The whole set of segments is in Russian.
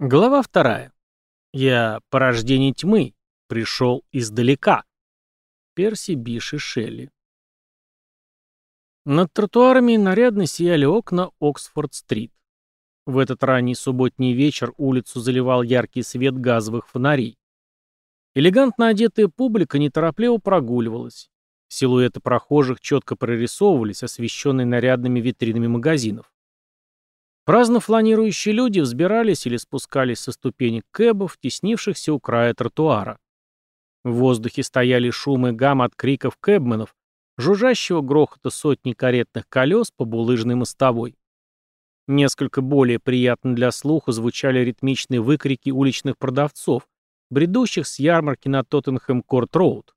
Глава вторая. Я порождение тьмы, пришел издалека. Перси Биш Шелли. Над тротуарами нарядно сияли окна Оксфорд-стрит. В этот ранний субботний вечер улицу заливал яркий свет газовых фонарей. Элегантно одетая публика неторопливо прогуливалась. Силуэты прохожих четко прорисовывались, освещенные нарядными витринами магазинов. Праздно фланирующие люди взбирались или спускались со ступенек кэбов, теснившихся у края тротуара. В воздухе стояли шум и гам от криков кэбменов, жужжащего грохота сотни каретных колес по булыжной мостовой. Несколько более приятно для слуха звучали ритмичные выкрики уличных продавцов, бредущих с ярмарки на Тоттенхэм-Корт-Роуд.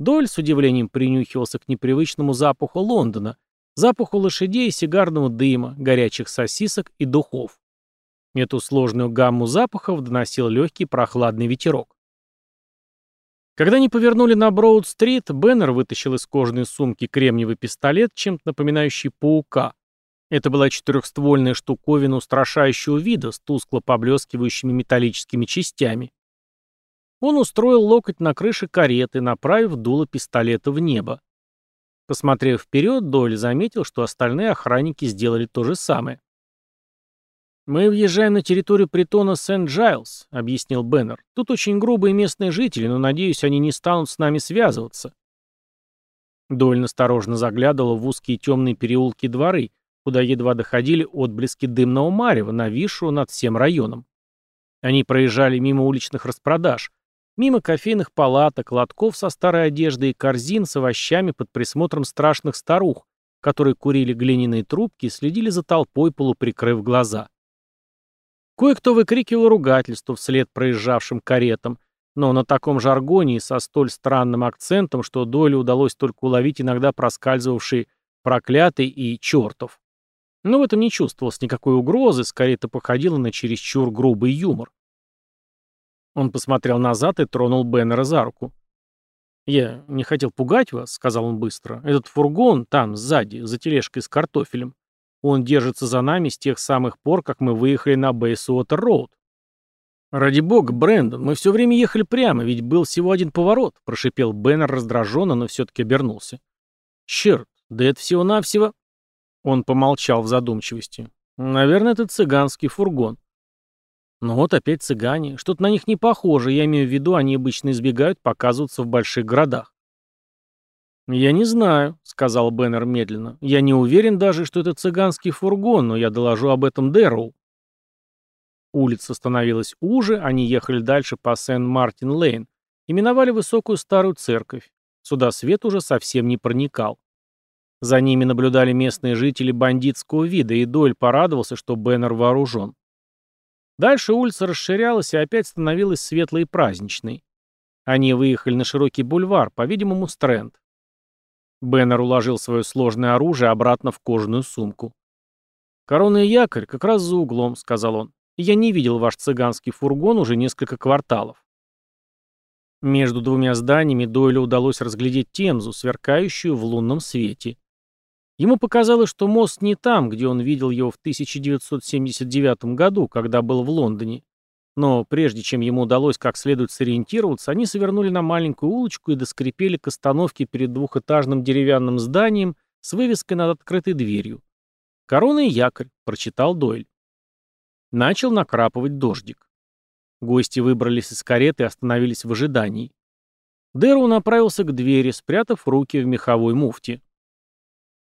Доль с удивлением принюхивался к непривычному запаху Лондона, запаху лошадей, сигарного дыма, горячих сосисок и духов. Эту сложную гамму запахов доносил легкий прохладный ветерок. Когда они повернули на Броуд-стрит, Беннер вытащил из кожаной сумки кремниевый пистолет, чем-то напоминающий паука. Это была четырехствольная штуковина устрашающего вида с тускло поблескивающими металлическими частями. Он устроил локоть на крыше кареты, направив дуло пистолета в небо. Посмотрев вперед, Дойль заметил, что остальные охранники сделали то же самое. «Мы въезжаем на территорию притона Сент-Джайлз», — объяснил Беннер. «Тут очень грубые местные жители, но, надеюсь, они не станут с нами связываться». Дойль насторожно заглядывал в узкие темные переулки дворы, куда едва доходили отблески дымного марева, нависшего над всем районом. Они проезжали мимо уличных распродаж, Мимо кофейных палаток, лотков со старой одеждой и корзин с овощами под присмотром страшных старух, которые курили глиняные трубки и следили за толпой, полуприкрыв глаза. Кое-кто выкрикивал ругательство вслед проезжавшим каретам, но на таком жаргоне и со столь странным акцентом, что Дойле удалось только уловить иногда проскальзывавший проклятый и чертов. Но в этом не чувствовалось никакой угрозы, скорее это походило на чересчур грубый юмор. Он посмотрел назад и тронул Беннера за руку. «Я не хотел пугать вас», — сказал он быстро. «Этот фургон там, сзади, за тележкой с картофелем. Он держится за нами с тех самых пор, как мы выехали на Бейсуотер-Роуд». «Ради бога, Брэндон, мы все время ехали прямо, ведь был всего один поворот», — прошипел Беннер раздраженно, но все-таки обернулся. «Черт, да это всего-навсего...» Он помолчал в задумчивости. «Наверное, это цыганский фургон». Ну вот опять цыгане. Что-то на них не похоже. Я имею в виду, они обычно избегают показываться в больших городах. «Я не знаю», — сказал Беннер медленно. «Я не уверен даже, что это цыганский фургон, но я доложу об этом Дэрроу». Улица становилась уже, они ехали дальше по Сент-Мартин-Лейн и миновали высокую старую церковь. Сюда свет уже совсем не проникал. За ними наблюдали местные жители бандитского вида, и Дойль порадовался, что Беннер вооружен. Дальше улица расширялась и опять становилась светлой и праздничной. Они выехали на широкий бульвар, по-видимому, Стрэнд. Беннер уложил свое сложное оружие обратно в кожаную сумку. «Корона и якорь как раз за углом», — сказал он. «Я не видел ваш цыганский фургон уже несколько кварталов». Между двумя зданиями Дойлю удалось разглядеть Темзу, сверкающую в лунном свете. Ему показалось, что мост не там, где он видел его в 1979 году, когда был в Лондоне. Но прежде чем ему удалось как следует сориентироваться, они свернули на маленькую улочку и доскрипели к остановке перед двухэтажным деревянным зданием с вывеской над открытой дверью. «Корона и якорь», — прочитал Дойль. Начал накрапывать дождик. Гости выбрались из кареты и остановились в ожидании. Дэру направился к двери, спрятав руки в меховой муфте.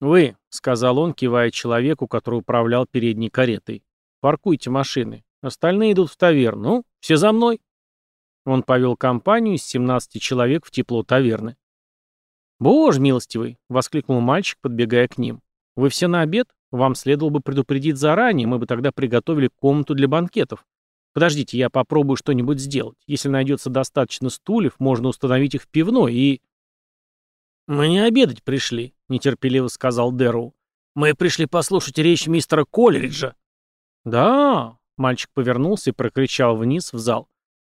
«Вы», — сказал он, кивая человеку, который управлял передней каретой, — «паркуйте машины. Остальные идут в таверну. Ну, все за мной». Он повел компанию из 17 человек в тепло таверны. «Боже милостивый!» — воскликнул мальчик, подбегая к ним. «Вы все на обед? Вам следовало бы предупредить заранее, мы бы тогда приготовили комнату для банкетов. Подождите, я попробую что-нибудь сделать. Если найдется достаточно стульев, можно установить их в пивной и...» «Мы не обедать пришли», — нетерпеливо сказал Дэрроу. «Мы пришли послушать речь мистера Колериджа». «Да», — мальчик повернулся и прокричал вниз в зал.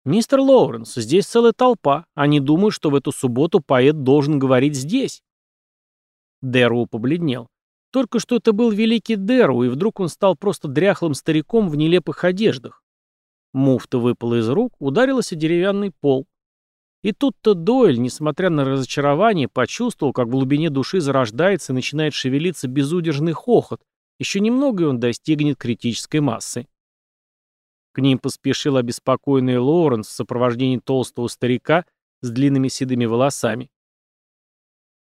«Мистер Лоуренс, здесь целая толпа. Они думают, что в эту субботу поэт должен говорить здесь». Дэрроу побледнел. Только что это был великий Дэрроу, и вдруг он стал просто дряхлым стариком в нелепых одеждах. Муфта выпала из рук, ударилась о деревянный пол. И тут-то Дойль, несмотря на разочарование, почувствовал, как в глубине души зарождается и начинает шевелиться безудержный хохот. Еще немного, и он достигнет критической массы. К ним поспешил обеспокоенный Лоуренс в сопровождении толстого старика с длинными седыми волосами.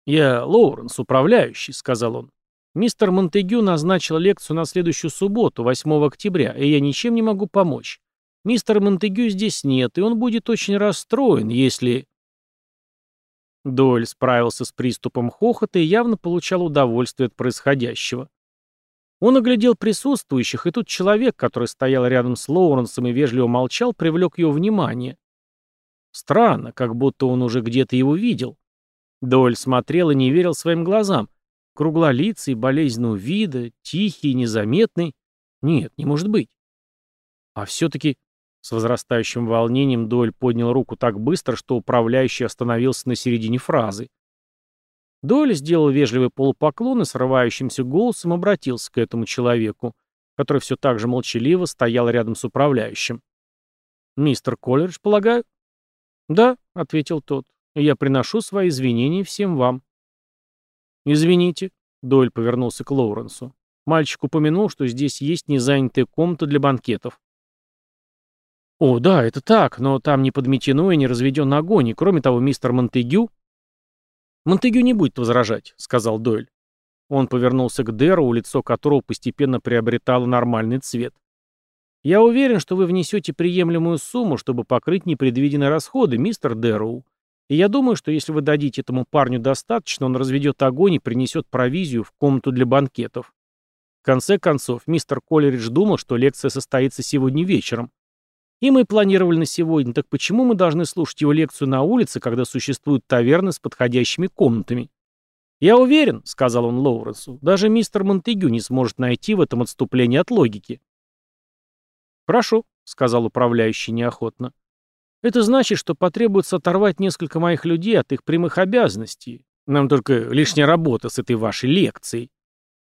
«Я Лоуренс, управляющий», — сказал он. «Мистер Монтегю назначил лекцию на следующую субботу, 8 октября, и я ничем не могу помочь. Мистера Монтегю здесь нет, и он будет очень расстроен, если...» Дойль справился с приступом хохота и явно получал удовольствие от происходящего. Он оглядел присутствующих, и тут человек, который стоял рядом с Лоуренсом и вежливо молчал, привлек его внимание. Странно, как будто он уже где-то его видел. Дойль смотрел и не верил своим глазам. Круглолицый, болезненного вида, тихий, незаметный. Нет, не может быть. А все-таки с возрастающим волнением Дойль поднял руку так быстро, что управляющий остановился на середине фразы. Дойль сделал вежливый полупоклон и срывающимся голосом обратился к этому человеку, который все так же молчаливо стоял рядом с управляющим. «Мистер Коллеридж, полагаю?» «Да», — ответил тот, — «я приношу свои извинения всем вам». «Извините», — Дойль повернулся к Лоуренсу. «Мальчик упомянул, что здесь есть незанятая комната для банкетов». «О, да, это так, но там не подметено и не разведен огонь, и кроме того, мистер Монтегю...» «Монтегю не будет возражать», — сказал Дойль. Он повернулся к Дэру, лицо которого постепенно приобретало нормальный цвет. «Я уверен, что вы внесете приемлемую сумму, чтобы покрыть непредвиденные расходы, мистер Дэрроу. И я думаю, что если вы дадите этому парню достаточно, он разведет огонь и принесет провизию в комнату для банкетов. В конце концов, мистер Коллеридж думал, что лекция состоится сегодня вечером. И мы планировали на сегодня, так почему мы должны слушать его лекцию на улице, когда существуют таверны с подходящими комнатами? «Я уверен», — сказал он Лоуренсу, — «даже мистер Монтегю не сможет найти в этом отступление от логики». «Прошу», — сказал управляющий неохотно. «Это значит, что потребуется оторвать несколько моих людей от их прямых обязанностей. Нам только лишняя работа с этой вашей лекцией».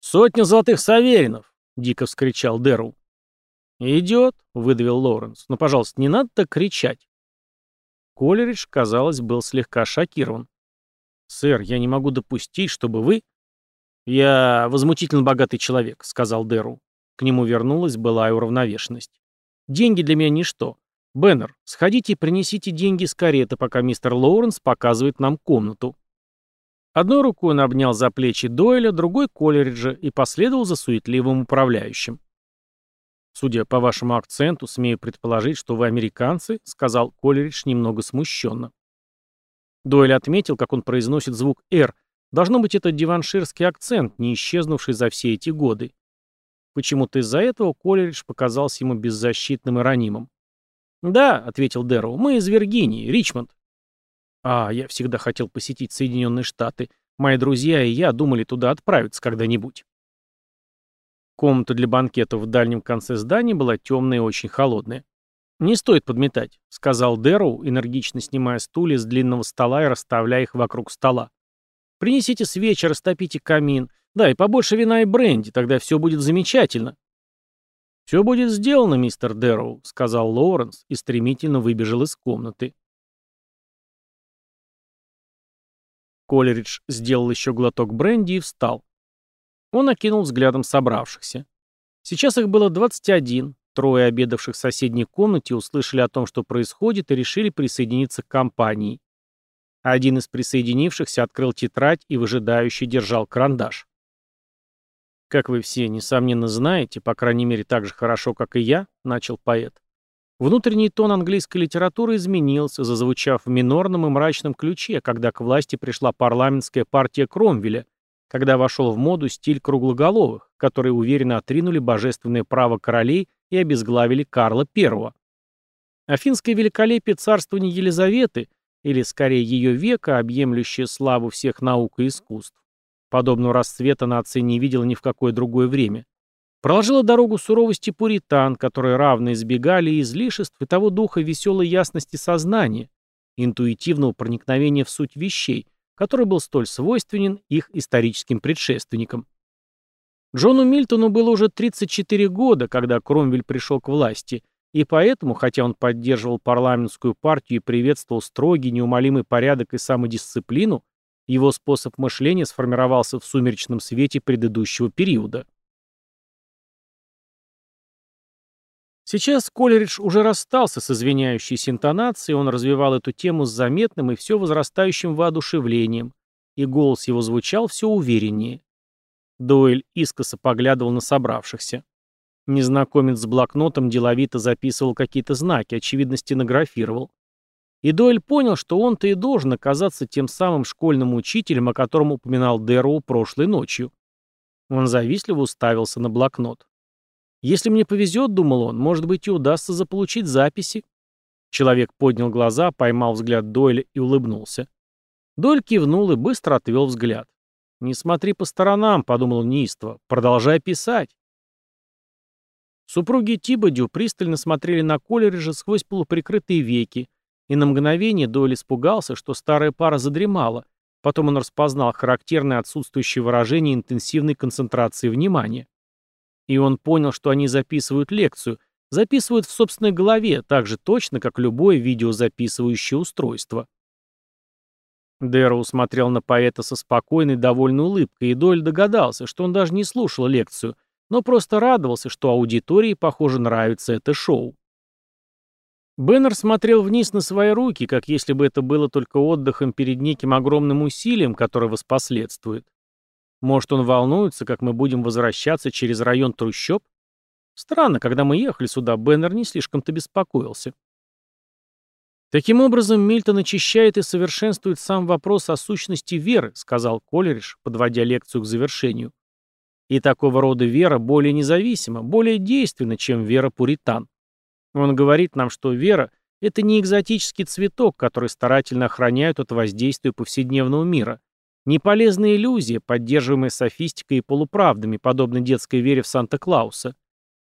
«Сотня золотых саверинов!» — дико вскричал Дэру. «Идет», — выдавил Лоуренс. «Но, пожалуйста, не надо так кричать». Колеридж, казалось, был слегка шокирован. «Сэр, я не могу допустить, чтобы вы...» «Я возмутительно богатый человек», — сказал Дэру. К нему вернулась былая уравновешенность. «Деньги для меня ничто. Беннер, сходите и принесите деньги с кареты, пока мистер Лоуренс показывает нам комнату». Одной рукой он обнял за плечи Дойля, другой — Колериджа и последовал за суетливым управляющим. «Судя по вашему акценту, смею предположить, что вы американцы», — сказал Колеридж немного смущенно. Дойль отметил, как он произносит звук «Р». Должно быть, это диванширский акцент, не исчезнувший за все эти годы. Почему-то из-за этого Колеридж показался ему беззащитным и ранимым. «Да», — ответил Дэрроу, — «мы из Виргинии, Ричмонд». «А, я всегда хотел посетить Соединенные Штаты. Мои друзья и я думали туда отправиться когда-нибудь». Комната для банкетов в дальнем конце здания была темная и очень холодная. «Не стоит подметать», — сказал Дэрроу, энергично снимая стулья с длинного стола и расставляя их вокруг стола. «Принесите свечи, растопите камин. Да, и побольше вина и бренди, тогда все будет замечательно». «Все будет сделано, мистер Дэрроу», — сказал Лоуренс и стремительно выбежал из комнаты. Колеридж сделал еще глоток бренди и встал. Он окинул взглядом собравшихся. Сейчас их было 21. Трое обедавших в соседней комнате услышали о том, что происходит, и решили присоединиться к компании. Один из присоединившихся открыл тетрадь и выжидающе держал карандаш. «Как вы все, несомненно, знаете, по крайней мере, так же хорошо, как и я», — начал поэт. Внутренний тон английской литературы изменился, зазвучав в минорном и мрачном ключе, когда к власти пришла парламентская партия Кромвеля — когда вошел в моду стиль круглоголовых, которые уверенно отринули божественное право королей и обезглавили Карла I. Афинское великолепие царствования Елизаветы, или скорее ее века, объемлющее славу всех наук и искусств, подобного расцвета нация не видела ни в какое другое время, проложила дорогу суровости пуритан, которые равно избегали излишеств и того духа веселой ясности сознания, интуитивного проникновения в суть вещей – который был столь свойственен их историческим предшественникам. Джону Мильтону было уже 34 года, когда Кромвель пришел к власти, И поэтому, хотя он поддерживал парламентскую партию и приветствовал строгий, неумолимый порядок и самодисциплину, его способ мышления сформировался в сумеречном свете предыдущего периода. Сейчас Колеридж уже расстался с извиняющейся интонацией, он развивал эту тему с заметным и все возрастающим воодушевлением, и голос его звучал все увереннее. Дойль искоса поглядывал на собравшихся. Незнакомец с блокнотом деловито записывал какие-то знаки, очевидно стенографировал. И Дойль понял, что он-то и должен оказаться тем самым школьным учителем, о котором упоминал Дэрроу прошлой ночью. Он завистливо уставился на блокнот. Если мне повезет, думал он, может быть и удастся заполучить записи. Человек поднял глаза, поймал взгляд Дойля и улыбнулся. Дойль кивнул и быстро отвел взгляд. «Не смотри по сторонам», — подумал неистово, — «продолжай писать». Супруги Тибодю пристально смотрели на Колериджа сквозь полуприкрытые веки, и на мгновение Дойль испугался, что старая пара задремала. Потом он распознал характерное отсутствующее выражение интенсивной концентрации внимания. И он понял, что они записывают лекцию, записывают в собственной голове, так же точно, как любое видеозаписывающее устройство. Дэроу смотрел на поэта со спокойной, довольной улыбкой, и Доль догадался, что он даже не слушал лекцию, но просто радовался, что аудитории, похоже, нравится это шоу. Беннер смотрел вниз на свои руки, как если бы это было только отдыхом перед неким огромным усилием, которое воспоследствует. Может, он волнуется, как мы будем возвращаться через район трущоб? Странно, когда мы ехали сюда, Беннер не слишком-то беспокоился. Таким образом, Мильтон очищает и совершенствует сам вопрос о сущности веры, сказал Колериш, подводя лекцию к завершению. И такого рода вера более независима, более действенна, чем вера пуритан. Он говорит нам, что вера – это не экзотический цветок, который старательно охраняют от воздействия повседневного мира, Неполезная иллюзия, поддерживаемая софистикой и полуправдами, подобно детской вере в Санта-Клауса.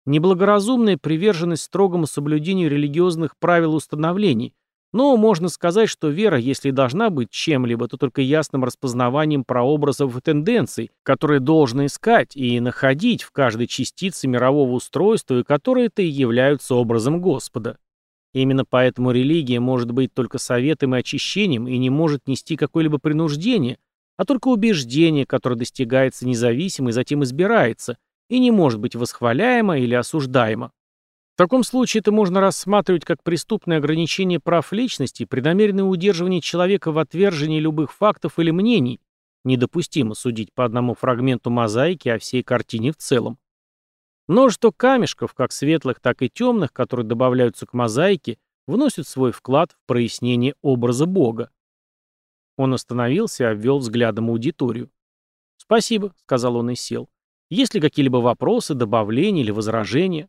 Неблагоразумная приверженность строгому соблюдению религиозных правил установлений. Но можно сказать, что вера, если должна быть чем-либо, то только ясным распознаванием прообразов и тенденций, которые должно искать и находить в каждой частице мирового устройства, и которые-то и являются образом Господа. Именно поэтому религия может быть только советом и очищением и не может нести какое-либо принуждение, а только убеждение, которое достигается независимо и затем избирается, и не может быть восхваляемо или осуждаемо. В таком случае это можно рассматривать как преступное ограничение прав личности преднамеренное удерживание человека в отвержении любых фактов или мнений, недопустимо судить по одному фрагменту мозаики о всей картине в целом. Множество камешков, как светлых, так и темных, которые добавляются к мозаике, вносят свой вклад в прояснение образа Бога. Он остановился и обвел взглядом аудиторию. «Спасибо», — сказал он и сел. «Есть ли какие-либо вопросы, добавления или возражения?»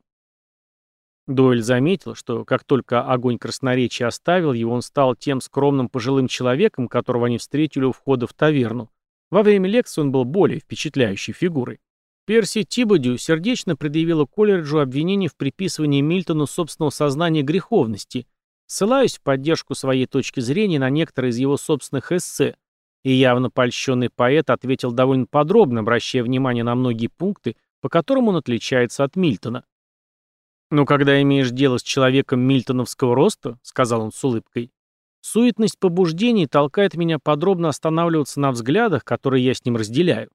Дойль заметил, что как только огонь красноречия оставил его, он стал тем скромным пожилым человеком, которого они встретили у входа в таверну. Во время лекции он был более впечатляющей фигурой. Перси Тибодю сердечно предъявила Колледжу обвинение в приписывании Мильтону собственного сознания греховности Ссылаюсь в поддержку своей точки зрения на некоторые из его собственных эссе, и явно польщенный поэт ответил довольно подробно, обращая внимание на многие пункты, по которым он отличается от Мильтона. «Но когда имеешь дело с человеком мильтоновского роста», — сказал он с улыбкой, «суетность побуждений толкает меня подробно останавливаться на взглядах, которые я с ним разделяю».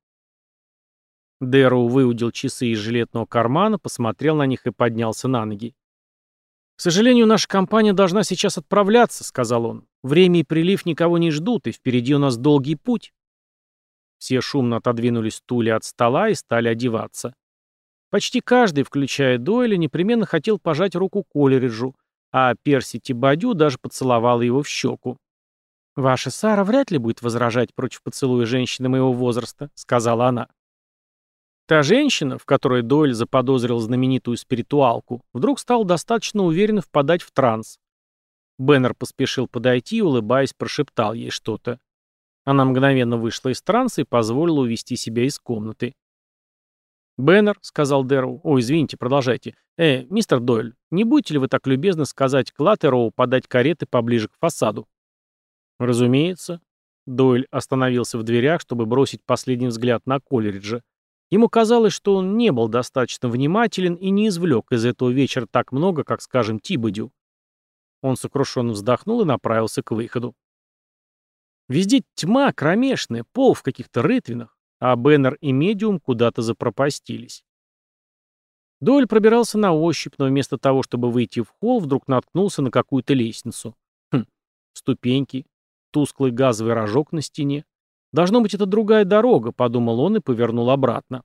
Дэроу выудил часы из жилетного кармана, посмотрел на них и поднялся на ноги. «К сожалению, наша компания должна сейчас отправляться», — сказал он. «Время и прилив никого не ждут, и впереди у нас долгий путь». Все шумно отодвинули стулья от стола и стали одеваться. Почти каждый, включая Дойля, непременно хотел пожать руку Колериджу, а Перси Тибадю даже поцеловала его в щеку. «Ваша Сара вряд ли будет возражать против поцелуя женщины моего возраста», — сказала она. Та женщина, в которой Дойль заподозрил знаменитую спиритуалку, вдруг стала достаточно уверенно впадать в транс. Беннер поспешил подойти и, улыбаясь, прошептал ей что-то. Она мгновенно вышла из транса и позволила увести себя из комнаты. «Беннер», — сказал Дэрроу, — «Ой, извините, продолжайте. Э, мистер Дойль, не будете ли вы так любезны сказать Клаттероу подать кареты поближе к фасаду?» «Разумеется». Дойль остановился в дверях, чтобы бросить последний взгляд на Колериджа Ему казалось, что он не был достаточно внимателен и не извлек из этого вечера так много, как, скажем, Тибодю. Он сокрушенно вздохнул и направился к выходу. Везде тьма кромешная, пол в каких-то рытвинах, а Беннер и Медиум куда-то запропастились. Дойль пробирался на ощупь, но вместо того, чтобы выйти в холл, вдруг наткнулся на какую-то лестницу. Хм, ступеньки, тусклый газовый рожок на стене. Должно быть, это другая дорога, подумал он и повернул обратно.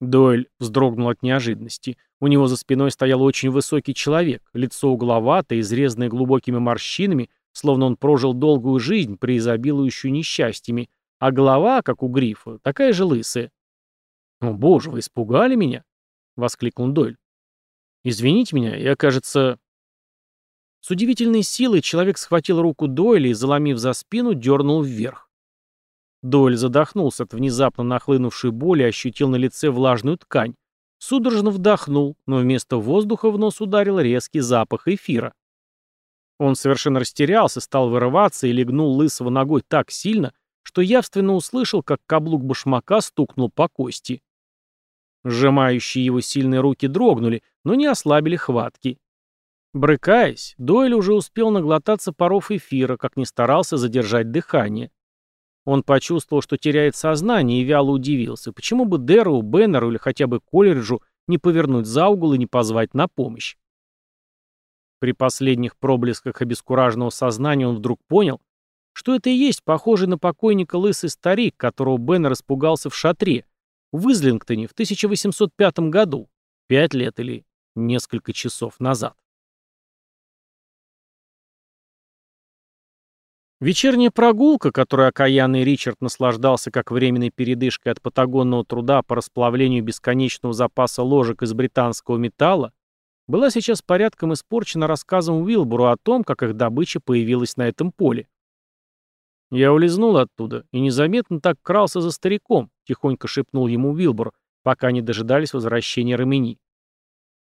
Дойль вздрогнул от неожиданности. У него за спиной стоял очень высокий человек, лицо угловатое, изрезанное глубокими морщинами, словно он прожил долгую жизнь, преизобилующую несчастьями, а голова, как у грифа, такая же лысая. «О, боже, вы испугали меня?» — воскликнул Дойль. «Извините меня, я, кажется...» С удивительной силой человек схватил руку Дойля и, заломив за спину, дернул вверх. Дойль задохнулся от внезапно нахлынувшей боли и ощутил на лице влажную ткань. Судорожно вдохнул, но вместо воздуха в нос ударил резкий запах эфира. Он совершенно растерялся, стал вырываться и легнул лысого ногой так сильно, что явственно услышал, как каблук башмака стукнул по кости. Сжимающие его сильные руки дрогнули, но не ослабили хватки. Брыкаясь, Дойль уже успел наглотаться паров эфира, как не старался задержать дыхание. Он почувствовал, что теряет сознание, и вяло удивился, почему бы Дэру, Беннеру или хотя бы Колледжу не повернуть за угол и не позвать на помощь. При последних проблесках обескураженного сознания он вдруг понял, что это и есть похожий на покойника лысый старик, которого Бен распугался в шатре, в Излингтоне в 1805 году, пять лет или несколько часов назад. Вечерняя прогулка, которой окаянный Ричард наслаждался как временной передышкой от патагонного труда по расплавлению бесконечного запаса ложек из британского металла, была сейчас порядком испорчена рассказом Уилбуру о том, как их добыча появилась на этом поле. «Я улизнул оттуда и незаметно так крался за стариком», — тихонько шепнул ему Уилбур, пока не дожидались возвращения Ромени.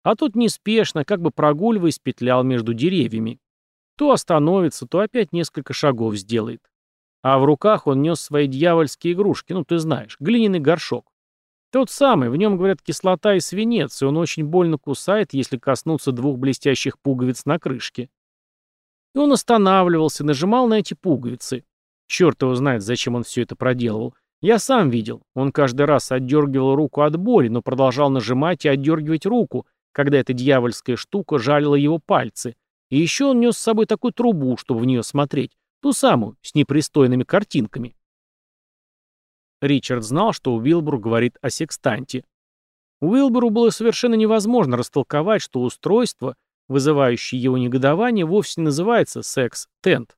А тут неспешно, как бы прогуливаясь, петлял между деревьями. То остановится, то опять несколько шагов сделает. А в руках он нес свои дьявольские игрушки, ну ты знаешь, глиняный горшок. Тот самый, в нем, говорят, кислота и свинец, и он очень больно кусает, если коснуться двух блестящих пуговиц на крышке. И он останавливался, нажимал на эти пуговицы. Черт его знает, зачем он все это проделывал. Я сам видел. Он каждый раз отдергивал руку от боли, но продолжал нажимать и отдергивать руку, когда эта дьявольская штука жалила его пальцы. И еще он нес с собой такую трубу, чтобы в нее смотреть. Ту самую, с непристойными картинками. Ричард знал, что Уилбур говорит о секстанте. Уилбуру было совершенно невозможно растолковать, что устройство, вызывающее его негодование, вовсе не называется секс-тент.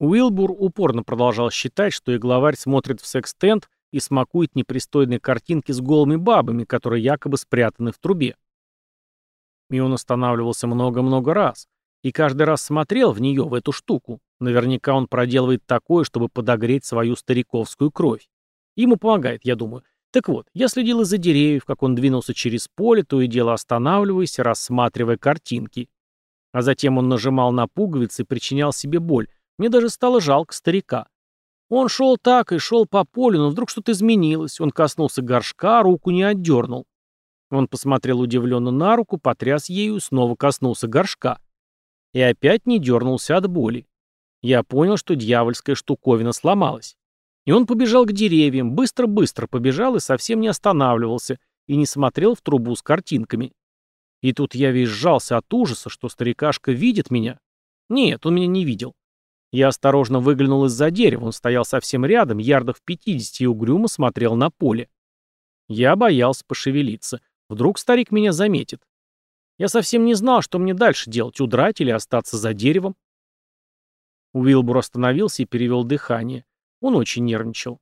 Уилбур упорно продолжал считать, что и главарь смотрит в секс-тент и смакует непристойные картинки с голыми бабами, которые якобы спрятаны в трубе. И он останавливался много-много раз, и каждый раз смотрел в нее, в эту штуку. Наверняка он проделывает такое, чтобы подогреть свою стариковскую кровь. Ему помогает, я думаю. Так вот, я следил из-за деревьев, как он двинулся через поле, то и дело останавливаясь, рассматривая картинки. А затем он нажимал на пуговицы и причинял себе боль. Мне даже стало жалко старика. Он шел так и шел по полю, но вдруг что-то изменилось. Он коснулся горшка, руку не отдернул. Он посмотрел удивленно на руку, потряс ею, снова коснулся горшка. И опять не дернулся от боли. Я понял, что дьявольская штуковина сломалась. И он побежал к деревьям, быстро-быстро побежал и совсем не останавливался, и не смотрел в трубу с картинками. И тут я весь сжался от ужаса, что старикашка видит меня. Нет, он меня не видел. Я осторожно выглянул из-за дерева, он стоял совсем рядом, ярдов пятидесяти, и угрюмо смотрел на поле. Я боялся пошевелиться. Вдруг старик меня заметит. Я совсем не знал, что мне дальше делать, удрать или остаться за деревом. Уилбур остановился и перевел дыхание. Он очень нервничал.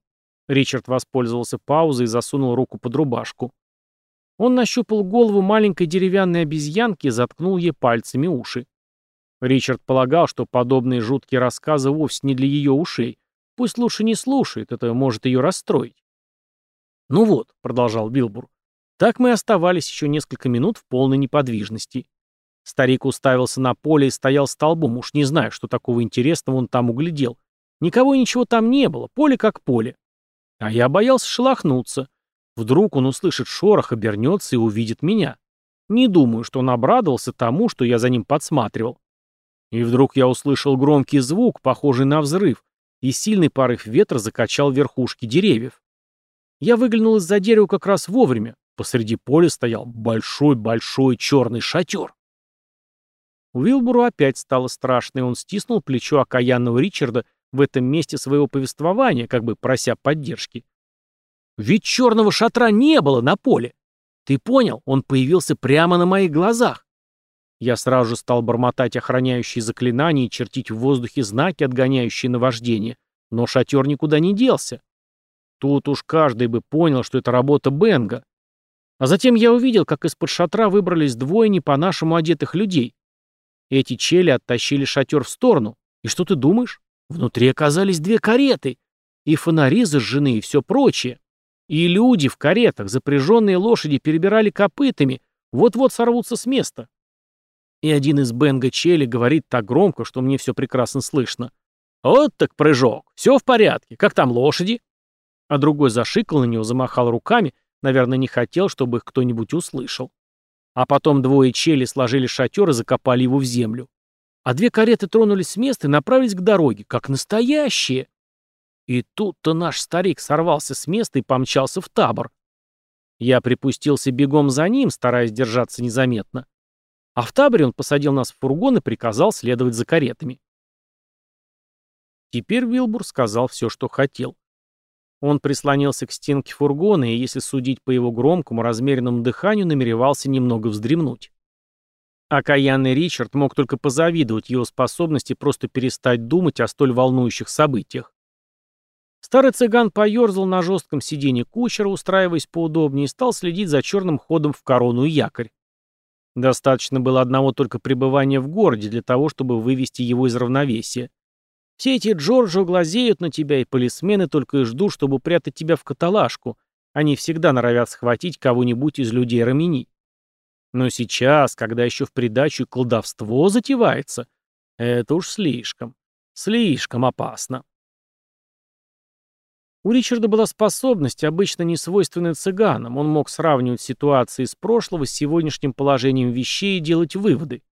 Ричард воспользовался паузой и засунул руку под рубашку. Он нащупал голову маленькой деревянной обезьянки и заткнул ей пальцами уши. Ричард полагал, что подобные жуткие рассказы вовсе не для ее ушей. Пусть лучше не слушает, это может ее расстроить. «Ну вот», — продолжал Билбур, — «так мы оставались еще несколько минут в полной неподвижности. Старик уставился на поле и стоял столбом, уж не знаю, что такого интересного он там углядел, Никого и ничего там не было, поле как поле. А я боялся шелохнуться. Вдруг он услышит шорох, обернется и увидит меня. Не думаю, что он обрадовался тому, что я за ним подсматривал. И вдруг я услышал громкий звук, похожий на взрыв, и сильный порыв ветра закачал верхушки деревьев. Я выглянул из-за дерева как раз вовремя. Посреди поля стоял большой-большой черный шатер. Уилбуру опять стало страшно, и он стиснул плечо окаянного Ричарда в этом месте своего повествования, как бы прося поддержки. Ведь черного шатра не было на поле. Ты понял, он появился прямо на моих глазах. Я сразу стал бормотать охраняющие заклинания и чертить в воздухе знаки, отгоняющие наваждение, но шатер никуда не делся. Тут уж каждый бы понял, что это работа Бенга. А затем я увидел, как из-под шатра выбрались двое не по-нашему одетых людей. Эти чели оттащили шатер в сторону. И что ты думаешь? Внутри оказались две кареты. И фонари зажжены, и все прочее. И люди в каретах, запряженные лошади, перебирали копытами, вот-вот сорвутся с места. И один из Бенга Чели говорит так громко, что мне все прекрасно слышно. «Вот так прыжок! Все в порядке! Как там лошади?» А другой зашикал на него, замахал руками, наверное, не хотел, чтобы их кто-нибудь услышал. А потом двое Чели сложили шатер и закопали его в землю. А две кареты тронулись с места и направились к дороге, как настоящие. И тут-то наш старик сорвался с места и помчался в табор. Я припустился бегом за ним, стараясь держаться незаметно. А в таборе он посадил нас в фургон и приказал следовать за каретами. Теперь Вилбур сказал все, что хотел. Он прислонился к стенке фургона и, если судить по его громкому, размеренному дыханию, намеревался немного вздремнуть. Окаянный Ричард мог только позавидовать его способности просто перестать думать о столь волнующих событиях. Старый цыган поерзал на жестком сиденье кучера, устраиваясь поудобнее, и стал следить за черным ходом в корону и якорь. Достаточно было одного только пребывания в городе для того, чтобы вывести его из равновесия. Все эти Джорджи глазеют на тебя, и полисмены только и ждут, чтобы прятать тебя в каталажку. Они всегда норовят схватить кого-нибудь из людей Рамини. Но сейчас, когда еще в придачу колдовство затевается, это уж слишком, слишком опасно. У Ричарда была способность, обычно не свойственная цыганам. Он мог сравнивать ситуации из прошлого с сегодняшним положением вещей и делать выводы.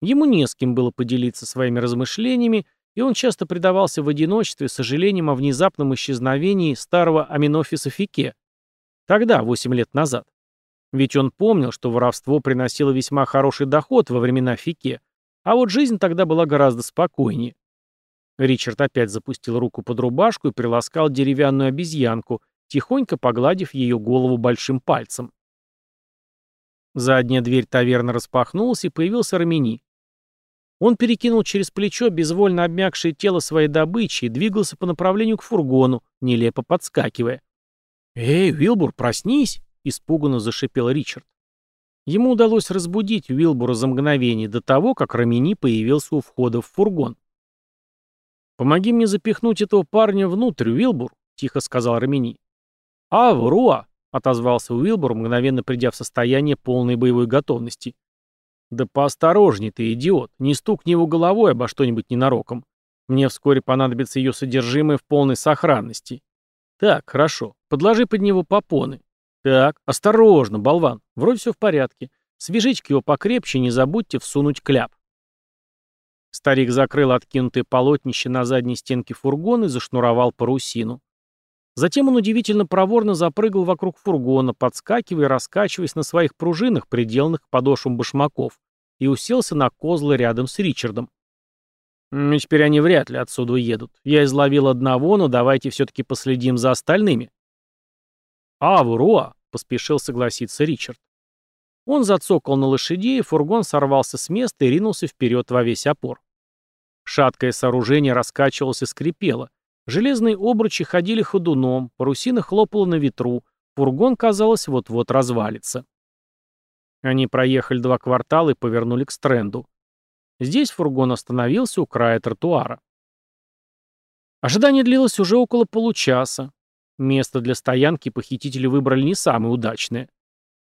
Ему не с кем было поделиться своими размышлениями, и он часто предавался в одиночестве сожалением о внезапном исчезновении старого Аминофиса Фике. Тогда, восемь лет назад. Ведь он помнил, что воровство приносило весьма хороший доход во времена Фике, а вот жизнь тогда была гораздо спокойнее. Ричард опять запустил руку под рубашку и приласкал деревянную обезьянку, тихонько погладив ее голову большим пальцем. Задняя дверь таверны распахнулась, и появился Рамини. Он перекинул через плечо безвольно обмякшее тело своей добычи и двигался по направлению к фургону, нелепо подскакивая. «Эй, Уилбур, проснись!» — испуганно зашипел Ричард. Ему удалось разбудить Уилбура за мгновение до того, как Рамини появился у входа в фургон. «Помоги мне запихнуть этого парня внутрь, Уилбур», — тихо сказал Рамини. «А, Руа», — отозвался Уилбур, мгновенно придя в состояние полной боевой готовности. «Да поосторожней ты, идиот, не стукни его головой обо что-нибудь ненароком. Мне вскоре понадобится ее содержимое в полной сохранности. Так, хорошо, подложи под него попоны. Так, осторожно, болван, вроде все в порядке. Свяжите его покрепче, не забудьте всунуть кляп». Старик закрыл откинутое полотнище на задней стенке фургона и зашнуровал парусину. Затем он удивительно проворно запрыгал вокруг фургона, подскакивая и раскачиваясь на своих пружинах, приделанных к подошвам башмаков, и уселся на козлы рядом с Ричардом. «Ну, «Теперь они вряд ли отсюда уедут. Я изловил одного, но давайте все-таки последим за остальными». «Аву, Руа!» — поспешил согласиться Ричард. Он зацокал на лошадей, фургон сорвался с места и ринулся вперед во весь опор. Шаткое сооружение раскачивалось и скрипело. Железные обручи ходили ходуном, парусина хлопала на ветру, фургон, казалось, вот-вот развалится. Они проехали два квартала и повернули к стренду. Здесь фургон остановился у края тротуара. Ожидание длилось уже около получаса. Место для стоянки похитители выбрали не самое удачное.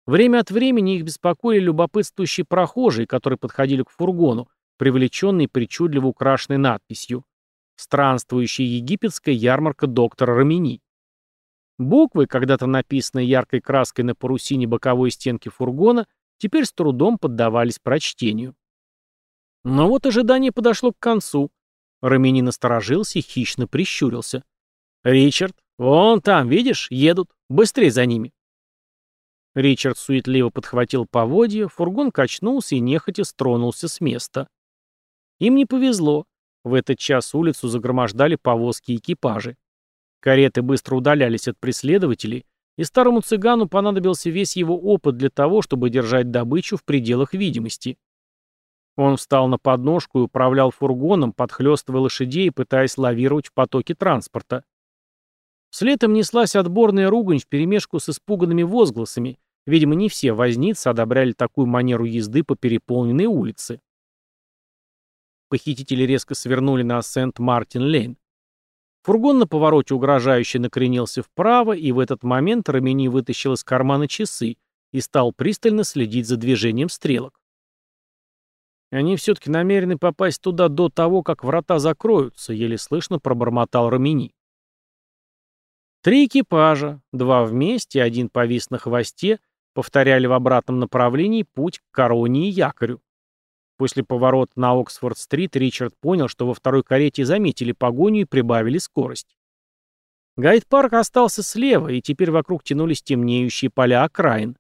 Время от времени их беспокоили любопытствующие прохожие, которые подходили к фургону, привлеченные причудливо украшенной надписью «Странствующая египетская ярмарка доктора Рамини». Буквы, когда-то написанные яркой краской на парусине боковой стенки фургона, теперь с трудом поддавались прочтению. Но вот ожидание подошло к концу. Рамини насторожился и хищно прищурился. «Ричард, вон там, видишь, едут. Быстрее за ними». Ричард суетливо подхватил поводья, фургон качнулся и нехотя стронулся с места. Им не повезло. В этот час улицу загромождали повозки и экипажи. Кареты быстро удалялись от преследователей, и старому цыгану понадобился весь его опыт для того, чтобы держать добычу в пределах видимости. Он встал на подножку и управлял фургоном, подхлёстывая лошадей пытаясь лавировать в потоке транспорта. Вслед им неслась отборная ругань вперемешку с испуганными возгласами. Видимо, не все возницы одобряли такую манеру езды по переполненной улице. Похитители резко свернули на Сент-Мартин-Лейн. Фургон на повороте угрожающе накренился вправо, и в этот момент Рамини вытащил из кармана часы и стал пристально следить за движением стрелок. «Они все-таки намерены попасть туда до того, как врата закроются», — еле слышно пробормотал Рамини. Три экипажа, два вместе, один повис на хвосте, повторяли в обратном направлении путь к короне и якорю. После поворота на Оксфорд-стрит Ричард понял, что во второй карете заметили погоню и прибавили скорость. Гайд-парк остался слева, и теперь вокруг тянулись темнеющие поля окраин.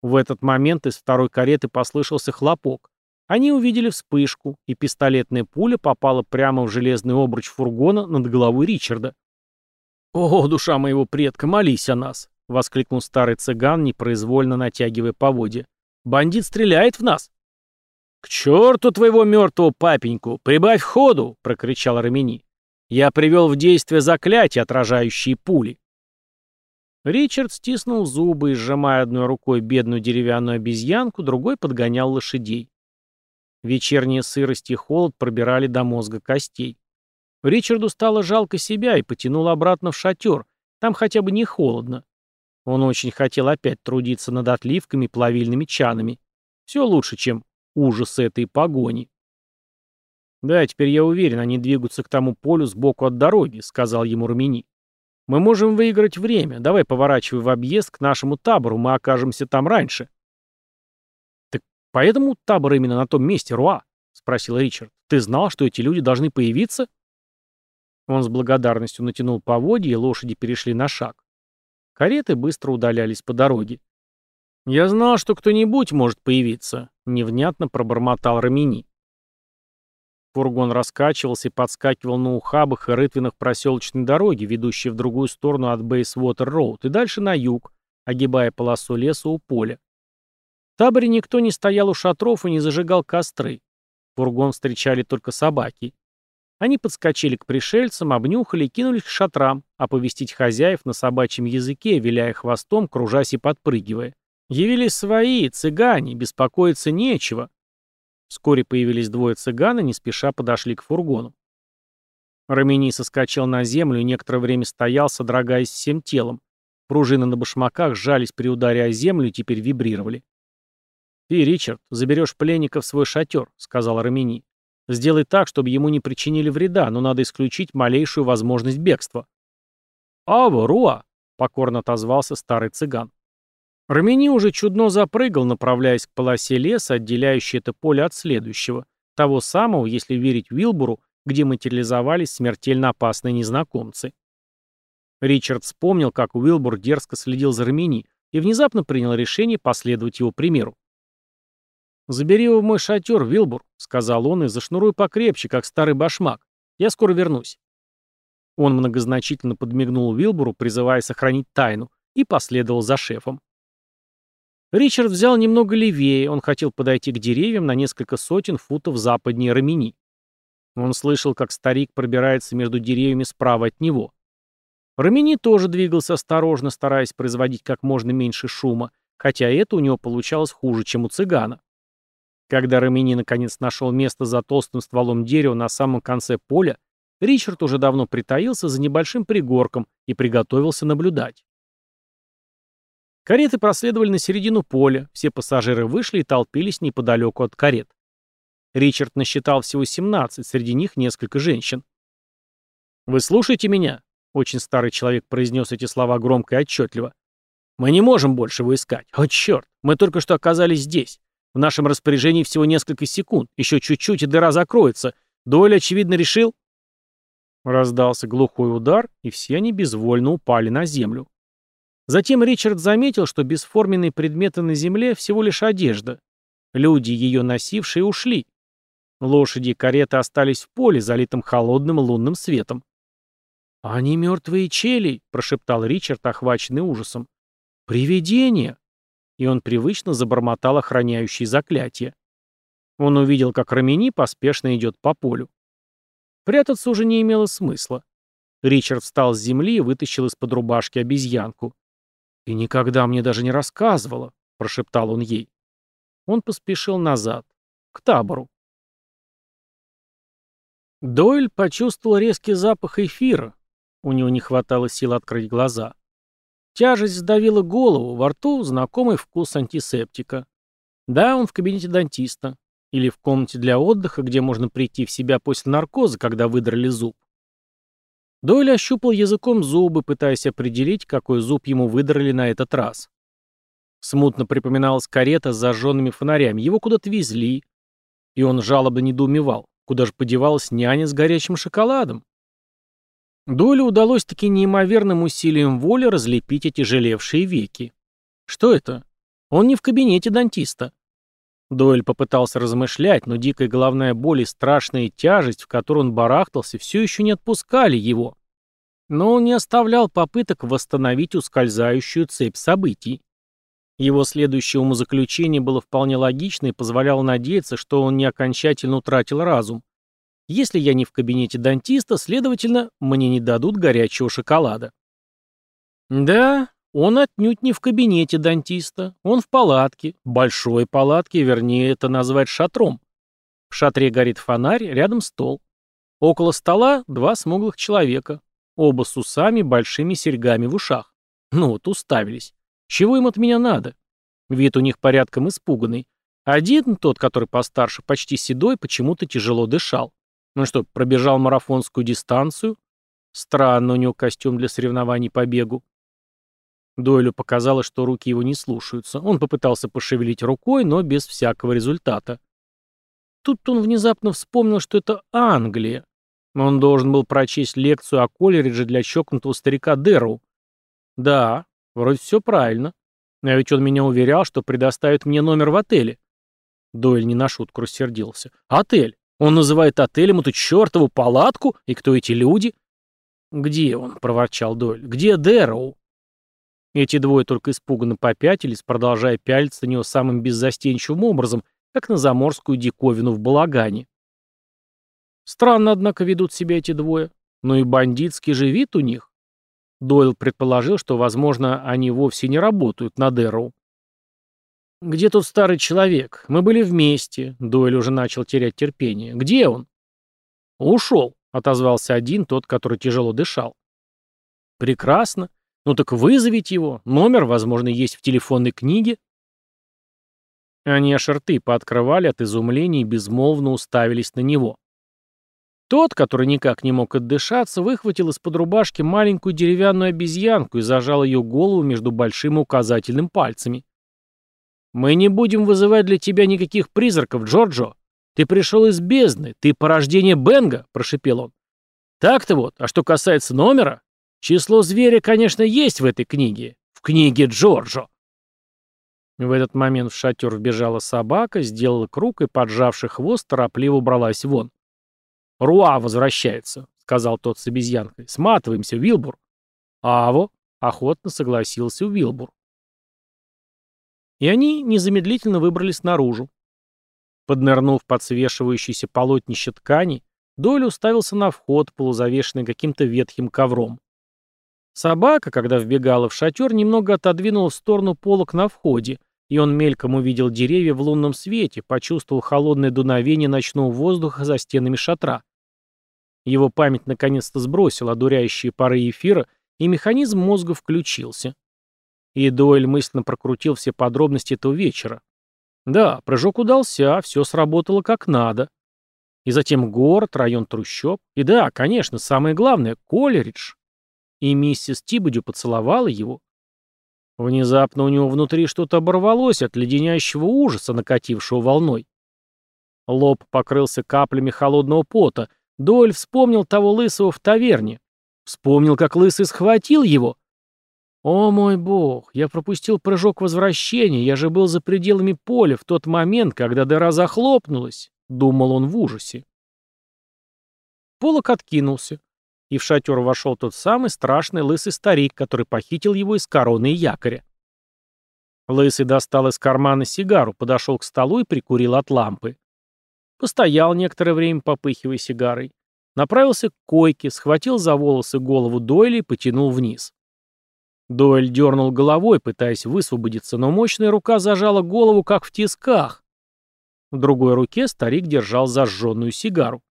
В этот момент из второй кареты послышался хлопок. Они увидели вспышку, и пистолетная пуля попала прямо в железный обруч фургона над головой Ричарда. «О, душа моего предка, молись о нас!» — воскликнул старый цыган, непроизвольно натягивая поводья. «Бандит стреляет в нас!» «К черту твоего мертвого папеньку! Прибавь ходу!» — прокричал Рамини. «Я привел в действие заклятие, отражающие пули!» Ричард стиснул зубы и, сжимая одной рукой бедную деревянную обезьянку, другой подгонял лошадей. Вечерняя сырость и холод пробирали до мозга костей. Ричарду стало жалко себя и потянул обратно в шатер. Там хотя бы не холодно. Он очень хотел опять трудиться над отливками и плавильными чанами. Все лучше, чем ужас этой погони. «Да, теперь я уверен, они двигаются к тому полю сбоку от дороги», — сказал ему Румини. «Мы можем выиграть время. Давай поворачивай в объезд к нашему табору, мы окажемся там раньше». «Так поэтому табор именно на том месте, Руа?» — спросил Ричард. «Ты знал, что эти люди должны появиться?» Он с благодарностью натянул поводья, и лошади перешли на шаг. Кареты быстро удалялись по дороге. «Я знал, что кто-нибудь может появиться», — невнятно пробормотал Рамини. Фургон раскачивался и подскакивал на ухабах и рытвинах проселочной дороги, ведущей в другую сторону от Бейсвотер-Роуд, и дальше на юг, огибая полосу леса у поля. В таборе никто не стоял у шатров и не зажигал костры. Фургон встречали только собаки. Они подскочили к пришельцам, обнюхали и кинулись к шатрам, оповестить хозяев на собачьем языке, виляя хвостом, кружась и подпрыгивая. Явились свои, цыгане, беспокоиться нечего. Вскоре появились двое цыган и не спеша подошли к фургону. Рамини соскочил на землю и некоторое время стоял, содрогаясь всем телом. Пружины на башмаках сжались при ударе о землю и теперь вибрировали. «Ты, Ричард, заберешь пленника в свой шатер», — сказал Рамини. Сделай так, чтобы ему не причинили вреда, но надо исключить малейшую возможность бегства. «Аво, Руа!» — покорно отозвался старый цыган. Рамини уже чудно запрыгал, направляясь к полосе леса, отделяющей это поле от следующего, того самого, если верить Уилбуру, где материализовались смертельно опасные незнакомцы. Ричард вспомнил, как Уилбур дерзко следил за Рамини и внезапно принял решение последовать его примеру. «Забери его в мой шатер, Вилбур», — сказал он, — «и зашнуруй покрепче, как старый башмак. Я скоро вернусь». Он многозначительно подмигнул Вилбуру, призывая сохранить тайну, и последовал за шефом. Ричард взял немного левее, он хотел подойти к деревьям на несколько сотен футов западнее Рамини. Он слышал, как старик пробирается между деревьями справа от него. Рамини тоже двигался осторожно, стараясь производить как можно меньше шума, хотя это у него получалось хуже, чем у цыгана. Когда Рамини наконец нашел место за толстым стволом дерева на самом конце поля, Ричард уже давно притаился за небольшим пригорком и приготовился наблюдать. Кареты проследовали на середину поля, все пассажиры вышли и толпились неподалеку от карет. Ричард насчитал всего 17, среди них несколько женщин. «Вы слушаете меня?» Очень старый человек произнес эти слова громко и отчетливо. «Мы не можем больше его искать. О, черт! Мы только что оказались здесь. В нашем распоряжении всего несколько секунд. Еще чуть-чуть, и дыра закроется. Дойль, очевидно, решил...» Раздался глухой удар, и все они безвольно упали на землю. Затем Ричард заметил, что бесформенные предметы на земле всего лишь одежда. Люди, ее носившие, ушли. Лошади и кареты остались в поле, залитым холодным лунным светом. «Они мертвые чели», — прошептал Ричард, охваченный ужасом. «Привидения!» И он привычно забормотал охраняющие заклятия. Он увидел, как Рамини поспешно идет по полю. Прятаться уже не имело смысла. Ричард встал с земли и вытащил из-под рубашки обезьянку. «Ты никогда мне даже не рассказывала», — прошептал он ей. Он поспешил назад, к табору. Дойль почувствовал резкий запах эфира, у него не хватало сил открыть глаза. Тяжесть сдавила голову, во рту знакомый вкус антисептика. Да, он в кабинете дантиста. Или в комнате для отдыха, где можно прийти в себя после наркоза, когда выдрали зуб. Дойль ощупал языком зубы, пытаясь определить, какой зуб ему выдрали на этот раз. Смутно припоминалась карета с зажженными фонарями. Его куда-то везли. И он жалобно недоумевал, куда же подевалась няня с горячим шоколадом. Доле удалось таки неимоверным усилием воли разлепить эти желевшие веки. Что это? Он не в кабинете дантиста. Дойль попытался размышлять, но дикая головная боль и страшная тяжесть, в которой он барахтался, все еще не отпускали его. Но он не оставлял попыток восстановить ускользающую цепь событий. Его следующее умозаключение было вполне логично и позволяло надеяться, что он не окончательно утратил разум. Если я не в кабинете дантиста, следовательно, мне не дадут горячего шоколада. Да, он отнюдь не в кабинете дантиста, он в палатке, большой палатке, вернее, это назвать шатром. В шатре горит фонарь, рядом стол. Около стола два смуглых человека, оба с усами, большими серьгами в ушах. Ну вот, уставились. Чего им от меня надо? Вид у них порядком испуганный. Один, тот, который постарше, почти седой, почему-то тяжело дышал. Ну что, пробежал марафонскую дистанцию? Странно у него костюм для соревнований по бегу. Дойлю показалось, что руки его не слушаются. Он попытался пошевелить рукой, но без всякого результата. Тут он внезапно вспомнил, что это Англия. Он должен был прочесть лекцию о Колеридже для чокнутого старика Дэрроу. Да, вроде все правильно. А ведь он меня уверял, что предоставит мне номер в отеле. Дойль не на шутку рассердился. Отель? Он называет отелем эту чертову палатку? И кто эти люди? «Где он?» — проворчал Дойль. «Где Дэроу?» Эти двое только испуганно попятились, продолжая пялиться на него самым беззастенчивым образом, как на заморскую диковину в балагане. Странно, однако, ведут себя эти двое. Но и бандитский же вид у них. Дойл предположил, что, возможно, они вовсе не работают на Дэроу. «Где тот старый человек? Мы были вместе». Дойль уже начал терять терпение. «Где он?» «Ушел», — отозвался один, тот, который тяжело дышал. «Прекрасно. Ну так вызовите его. Номер, возможно, есть в телефонной книге». Они аж рты пооткрывали от изумления и безмолвно уставились на него. Тот, который никак не мог отдышаться, выхватил из-под рубашки маленькую деревянную обезьянку и зажал ее голову между большим и указательным пальцами. «Мы не будем вызывать для тебя никаких призраков, Джорджо. Ты пришел из бездны, ты порождение Бенга», — прошепел он. «Так-то вот, а что касается номера, число зверя, конечно, есть в этой книге, в книге Джорджо». В этот момент в шатер вбежала собака, сделала круг и, поджавший хвост, торопливо убралась вон. «Руа возвращается», — сказал тот с обезьянкой. «Сматываемся, Вилбур». «Аво», — охотно согласился Уилбур и они незамедлительно выбрались наружу. Поднырнув под свешивающееся полотнище ткани, Дойль уставился на вход, полузавешенный каким-то ветхим ковром. Собака, когда вбегала в шатер, немного отодвинула в сторону полок на входе, и он мельком увидел деревья в лунном свете, почувствовал холодное дуновение ночного воздуха за стенами шатра. Его память наконец-то сбросила одуряющие пары эфира, и механизм мозга включился. И Дойль мысленно прокрутил все подробности этого вечера. Да, прыжок удался, все сработало как надо. И затем город, район трущоб. И да, конечно, самое главное — Колеридж. И миссис Тибодю поцеловала его. Внезапно у него внутри что-то оборвалось от леденящего ужаса, накатившего волной. Лоб покрылся каплями холодного пота. Дойль вспомнил того лысого в таверне. Вспомнил, как лысый схватил его. «О мой бог, я пропустил прыжок возвращения, я же был за пределами поля в тот момент, когда дыра захлопнулась», — думал он в ужасе. Полок откинулся, и в шатер вошел тот самый страшный лысый старик, который похитил его из короны и якоря. Лысый достал из кармана сигару, подошел к столу и прикурил от лампы. Постоял некоторое время, попыхивая сигарой. Направился к койке, схватил за волосы голову Дойля и потянул вниз. Дойль дернул головой, пытаясь высвободиться, но мощная рука зажала голову, как в тисках. В другой руке старик держал зажженную сигару.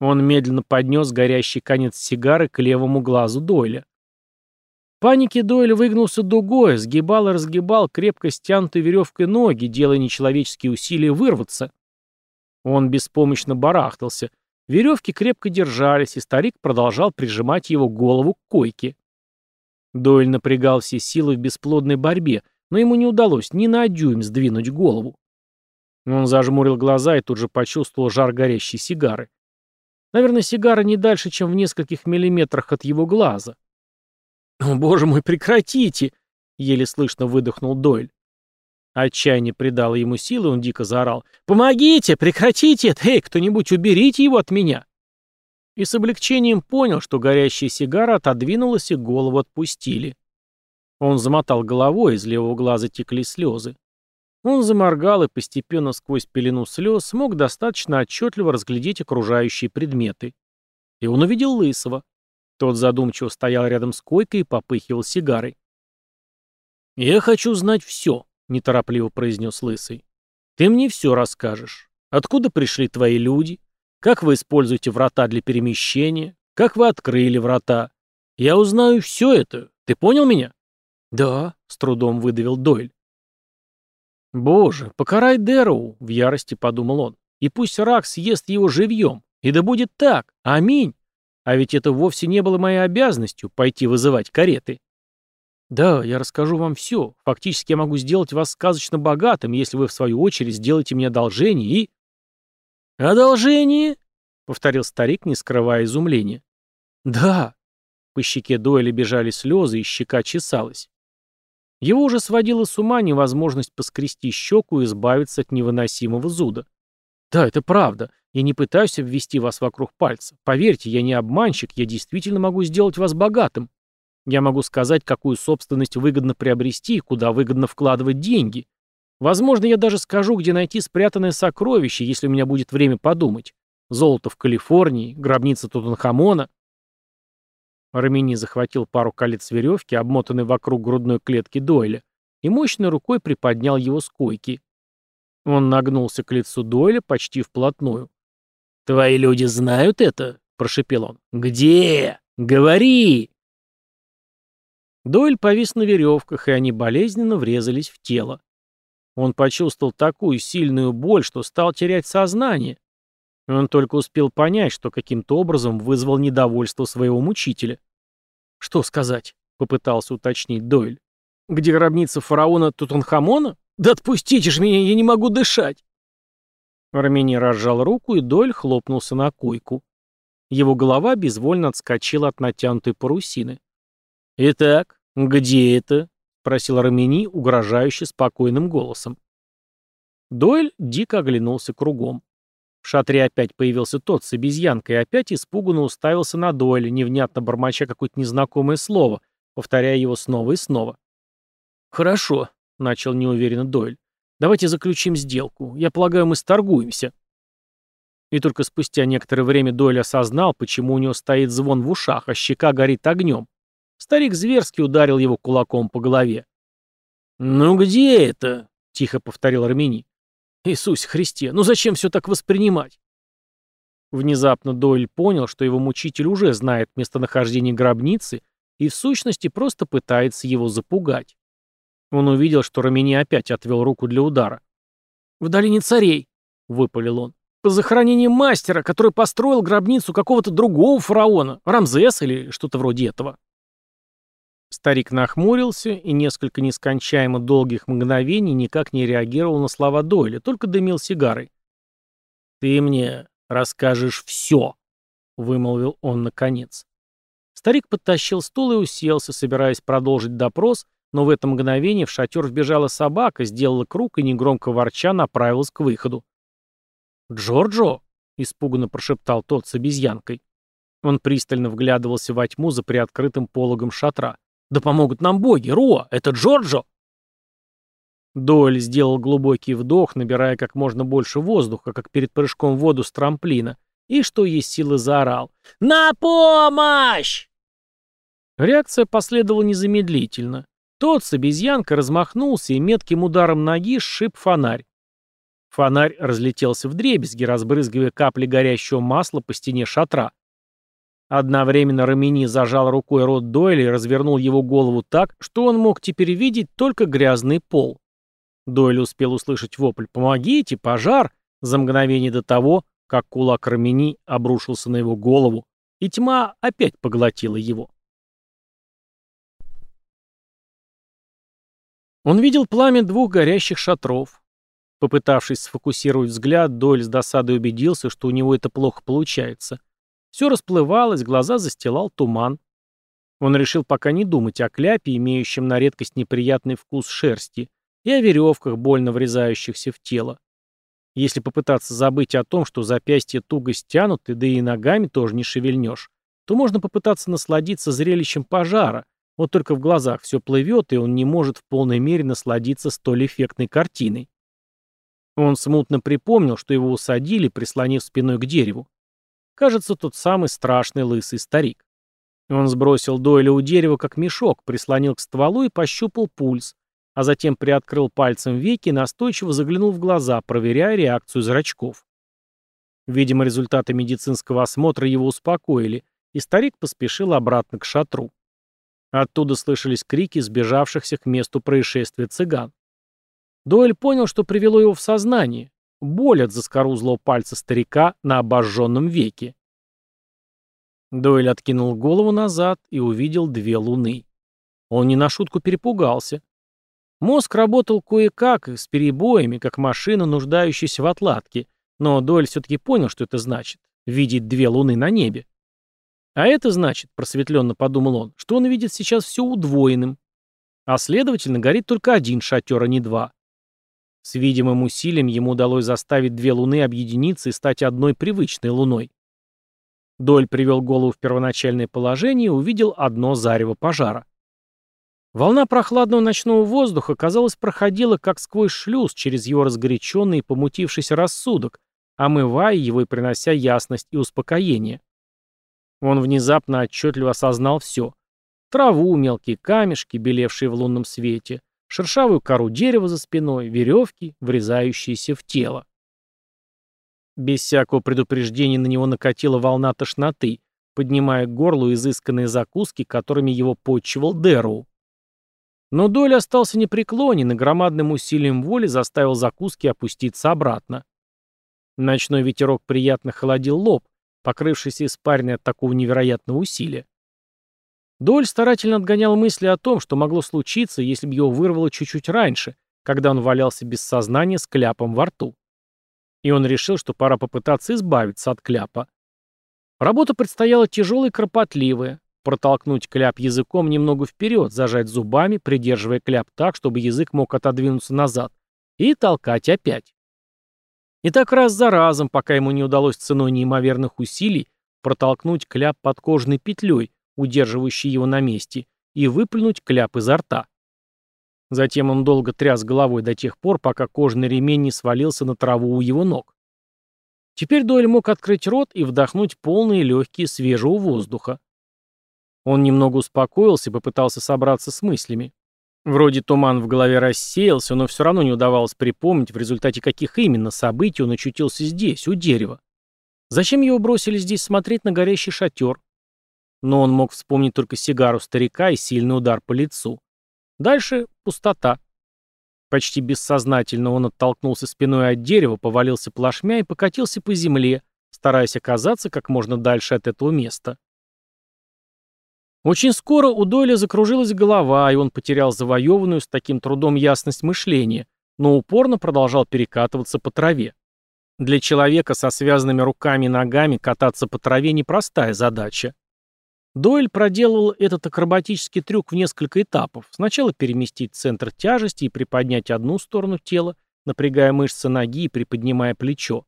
Он медленно поднес горящий конец сигары к левому глазу Дойля. В панике Дойль выгнулся дугой, сгибал и разгибал крепко стянутой веревкой ноги, делая нечеловеческие усилия вырваться. Он беспомощно барахтался. Веревки крепко держались, и старик продолжал прижимать его голову к койке. Дойль напрягал все силы в бесплодной борьбе, но ему не удалось ни на дюйм сдвинуть голову. Он зажмурил глаза и тут же почувствовал жар горящей сигары. Наверное, сигара не дальше, чем в нескольких миллиметрах от его глаза. «О, боже мой, прекратите!» — еле слышно выдохнул Дойль. Отчаяние придало ему силы, он дико заорал. «Помогите! Прекратите! Эй, кто-нибудь уберите его от меня!» и с облегчением понял, что горящая сигара отодвинулась и голову отпустили. Он замотал головой, из левого глаза текли слезы. Он заморгал и постепенно сквозь пелену слез смог достаточно отчетливо разглядеть окружающие предметы. И он увидел Лысого. Тот задумчиво стоял рядом с койкой и попыхивал сигарой. «Я хочу знать все», — неторопливо произнес Лысый. «Ты мне все расскажешь. Откуда пришли твои люди? Как вы используете врата для перемещения? Как вы открыли врата? Я узнаю все это. Ты понял меня? Да, с трудом выдавил Дойль. Боже, покарай Дэроу, в ярости подумал он. И пусть рак съест его живьем. И да будет так. Аминь. А ведь это вовсе не было моей обязанностью пойти вызывать кареты. Да, я расскажу вам все. Фактически я могу сделать вас сказочно богатым, если вы, в свою очередь, сделаете мне одолжение и... «Одолжение?» — повторил старик, не скрывая изумления. «Да». По щеке Дойля бежали слезы, и щека чесалась. Его уже сводила с ума невозможность поскрести щеку и избавиться от невыносимого зуда. «Да, это правда. Я не пытаюсь обвести вас вокруг пальца. Поверьте, я не обманщик, я действительно могу сделать вас богатым. Я могу сказать, какую собственность выгодно приобрести и куда выгодно вкладывать деньги. Возможно, я даже скажу, где найти спрятанное сокровище, если у меня будет время подумать. Золото в Калифорнии, гробница Тутанхамона. Рамини захватил пару колец веревки, обмотанной вокруг грудной клетки Дойля, и мощной рукой приподнял его с койки. Он нагнулся к лицу Дойля почти вплотную. «Твои люди знают это?» — прошепел он. «Где? Говори!» Дойль повис на веревках, и они болезненно врезались в тело. Он почувствовал такую сильную боль, что стал терять сознание. Он только успел понять, что каким-то образом вызвал недовольство своего мучителя. «Что сказать?» — попытался уточнить Дойль. «Где гробница фараона Тутанхамона? Да отпустите же меня, я не могу дышать!» Армени разжал руку, и Дойль хлопнулся на койку. Его голова безвольно отскочила от натянутой парусины. «Итак, где это?» — просил Рамини угрожающе спокойным голосом. Дойль дико оглянулся кругом. В шатре опять появился тот с обезьянкой и опять испуганно уставился на Дойля, невнятно бормоча какое-то незнакомое слово, повторяя его снова и снова. «Хорошо», — начал неуверенно Дойль. «Давайте заключим сделку. Я полагаю, мы сторгуемся». И только спустя некоторое время Дойль осознал, почему у него стоит звон в ушах, а щека горит огнем. Старик зверски ударил его кулаком по голове. «Ну где это?» — тихо повторил Армени. «Иисусе Христе, ну зачем все так воспринимать?» Внезапно Дойль понял, что его мучитель уже знает местонахождение гробницы и в сущности просто пытается его запугать. Он увидел, что Рамини опять отвел руку для удара. «В долине царей», — выпалил он, — «по захоронению мастера, который построил гробницу какого-то другого фараона, Рамзес или что-то вроде этого». Старик нахмурился и несколько нескончаемо долгих мгновений никак не реагировал на слова Дойля, только дымил сигарой. «Ты мне расскажешь все», — вымолвил он наконец. Старик подтащил стул и уселся, собираясь продолжить допрос, но в это мгновение в шатер вбежала собака, сделала круг и, негромко ворча, направилась к выходу. «Джорджо!» — испуганно прошептал тот с обезьянкой. Он пристально вглядывался во тьму за приоткрытым пологом шатра. «Да помогут нам боги! Руа! Это Джорджо!» Дойль сделал глубокий вдох, набирая как можно больше воздуха, как перед прыжком в воду с трамплина, и, что есть силы, заорал. «На помощь!» Реакция последовала незамедлительно. Тот с обезьянкой размахнулся и метким ударом ноги сшиб фонарь. Фонарь разлетелся в дребезги, разбрызгивая капли горящего масла по стене шатра. Одновременно Рамини зажал рукой рот Дойля и развернул его голову так, что он мог теперь видеть только грязный пол. Дойль успел услышать вопль «Помогите! Пожар!» за мгновение до того, как кулак Рамини обрушился на его голову, и тьма опять поглотила его. Он видел пламя двух горящих шатров. Попытавшись сфокусировать взгляд, Дойль с досадой убедился, что у него это плохо получается. Все расплывалось, глаза застилал туман. Он решил пока не думать о кляпе, имеющем на редкость неприятный вкус шерсти, и о веревках, больно врезающихся в тело. Если попытаться забыть о том, что запястья туго стянуты, да и ногами тоже не шевельнешь, то можно попытаться насладиться зрелищем пожара, вот только в глазах все плывет, и он не может в полной мере насладиться столь эффектной картиной. Он смутно припомнил, что его усадили, прислонив спиной к дереву. Кажется, тот самый страшный лысый старик. Он сбросил Дойля у дерева, как мешок, прислонил к стволу и пощупал пульс, а затем приоткрыл пальцем веки и настойчиво заглянул в глаза, проверяя реакцию зрачков. Видимо, результаты медицинского осмотра его успокоили, и старик поспешил обратно к шатру. Оттуда слышались крики сбежавшихся к месту происшествия цыган. Дойль понял, что привело его в сознание, боль от заскорузлого пальца старика на обожженном веке. Дойль откинул голову назад и увидел две луны. Он не на шутку перепугался. Мозг работал кое-как, с перебоями, как машина, нуждающаяся в отладке, но Дойль все-таки понял, что это значит — видеть две луны на небе. А это значит, просветленно подумал он, что он видит сейчас все удвоенным. А следовательно, горит только один шатер, а не два. С видимым усилием ему удалось заставить две луны объединиться и стать одной привычной луной. Доль привел голову в первоначальное положение и увидел одно зарево пожара. Волна прохладного ночного воздуха, казалось, проходила как сквозь шлюз через его разгоряченный и помутившийся рассудок, омывая его и принося ясность и успокоение. Он внезапно отчетливо осознал все. Траву, мелкие камешки, белевшие в лунном свете, шершавую кору дерева за спиной, веревки, врезающиеся в тело. Без всякого предупреждения на него накатила волна тошноты, поднимая к горлу изысканные закуски, которыми его почивал Дэрроу. Но Доль остался непреклонен и громадным усилием воли заставил закуски опуститься обратно. Ночной ветерок приятно холодил лоб, покрывшийся испариной от такого невероятного усилия. Доль старательно отгонял мысли о том, что могло случиться, если бы его вырвало чуть-чуть раньше, когда он валялся без сознания с кляпом во рту. И он решил, что пора попытаться избавиться от кляпа. Работа предстояла тяжелая и кропотливая. Протолкнуть кляп языком немного вперед, зажать зубами, придерживая кляп так, чтобы язык мог отодвинуться назад, и толкать опять. И так раз за разом, пока ему не удалось ценой неимоверных усилий протолкнуть кляп под кожной петлей, удерживающей его на месте, и выплюнуть кляп изо рта. Затем он долго тряс головой до тех пор, пока кожаный ремень не свалился на траву у его ног. Теперь Дойль мог открыть рот и вдохнуть полные легкие свежего воздуха. Он немного успокоился и попытался собраться с мыслями. Вроде туман в голове рассеялся, но все равно не удавалось припомнить, в результате каких именно событий он очутился здесь, у дерева. Зачем его бросили здесь смотреть на горящий шатер? Но он мог вспомнить только сигару старика и сильный удар по лицу. Дальше пустота. Почти бессознательно он оттолкнулся спиной от дерева, повалился плашмя и покатился по земле, стараясь оказаться как можно дальше от этого места. Очень скоро у Дойля закружилась голова, и он потерял завоеванную с таким трудом ясность мышления, но упорно продолжал перекатываться по траве. Для человека со связанными руками и ногами кататься по траве непростая задача. Дойль проделывал этот акробатический трюк в несколько этапов. Сначала переместить центр тяжести и приподнять одну сторону тела, напрягая мышцы ноги и приподнимая плечо.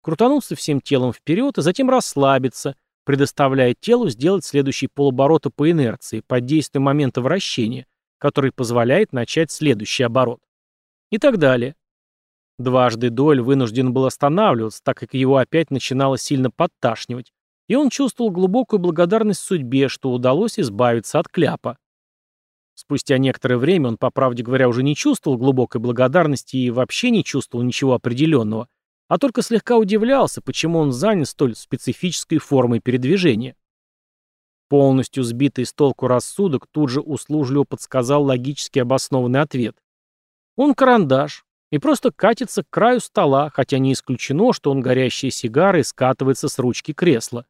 Крутануться всем телом вперед, и затем расслабиться, предоставляя телу сделать следующий полоборота по инерции, под действием момента вращения, который позволяет начать следующий оборот. И так далее. Дважды Дойль вынужден был останавливаться, так как его опять начинало сильно подташнивать, и он чувствовал глубокую благодарность судьбе, что удалось избавиться от кляпа. Спустя некоторое время он, по правде говоря, уже не чувствовал глубокой благодарности и вообще не чувствовал ничего определенного, а только слегка удивлялся, почему он занят столь специфической формой передвижения. Полностью сбитый с толку рассудок тут же услужливо подсказал логически обоснованный ответ. Он карандаш и просто катится к краю стола, хотя не исключено, что он горящие сигары скатывается с ручки кресла.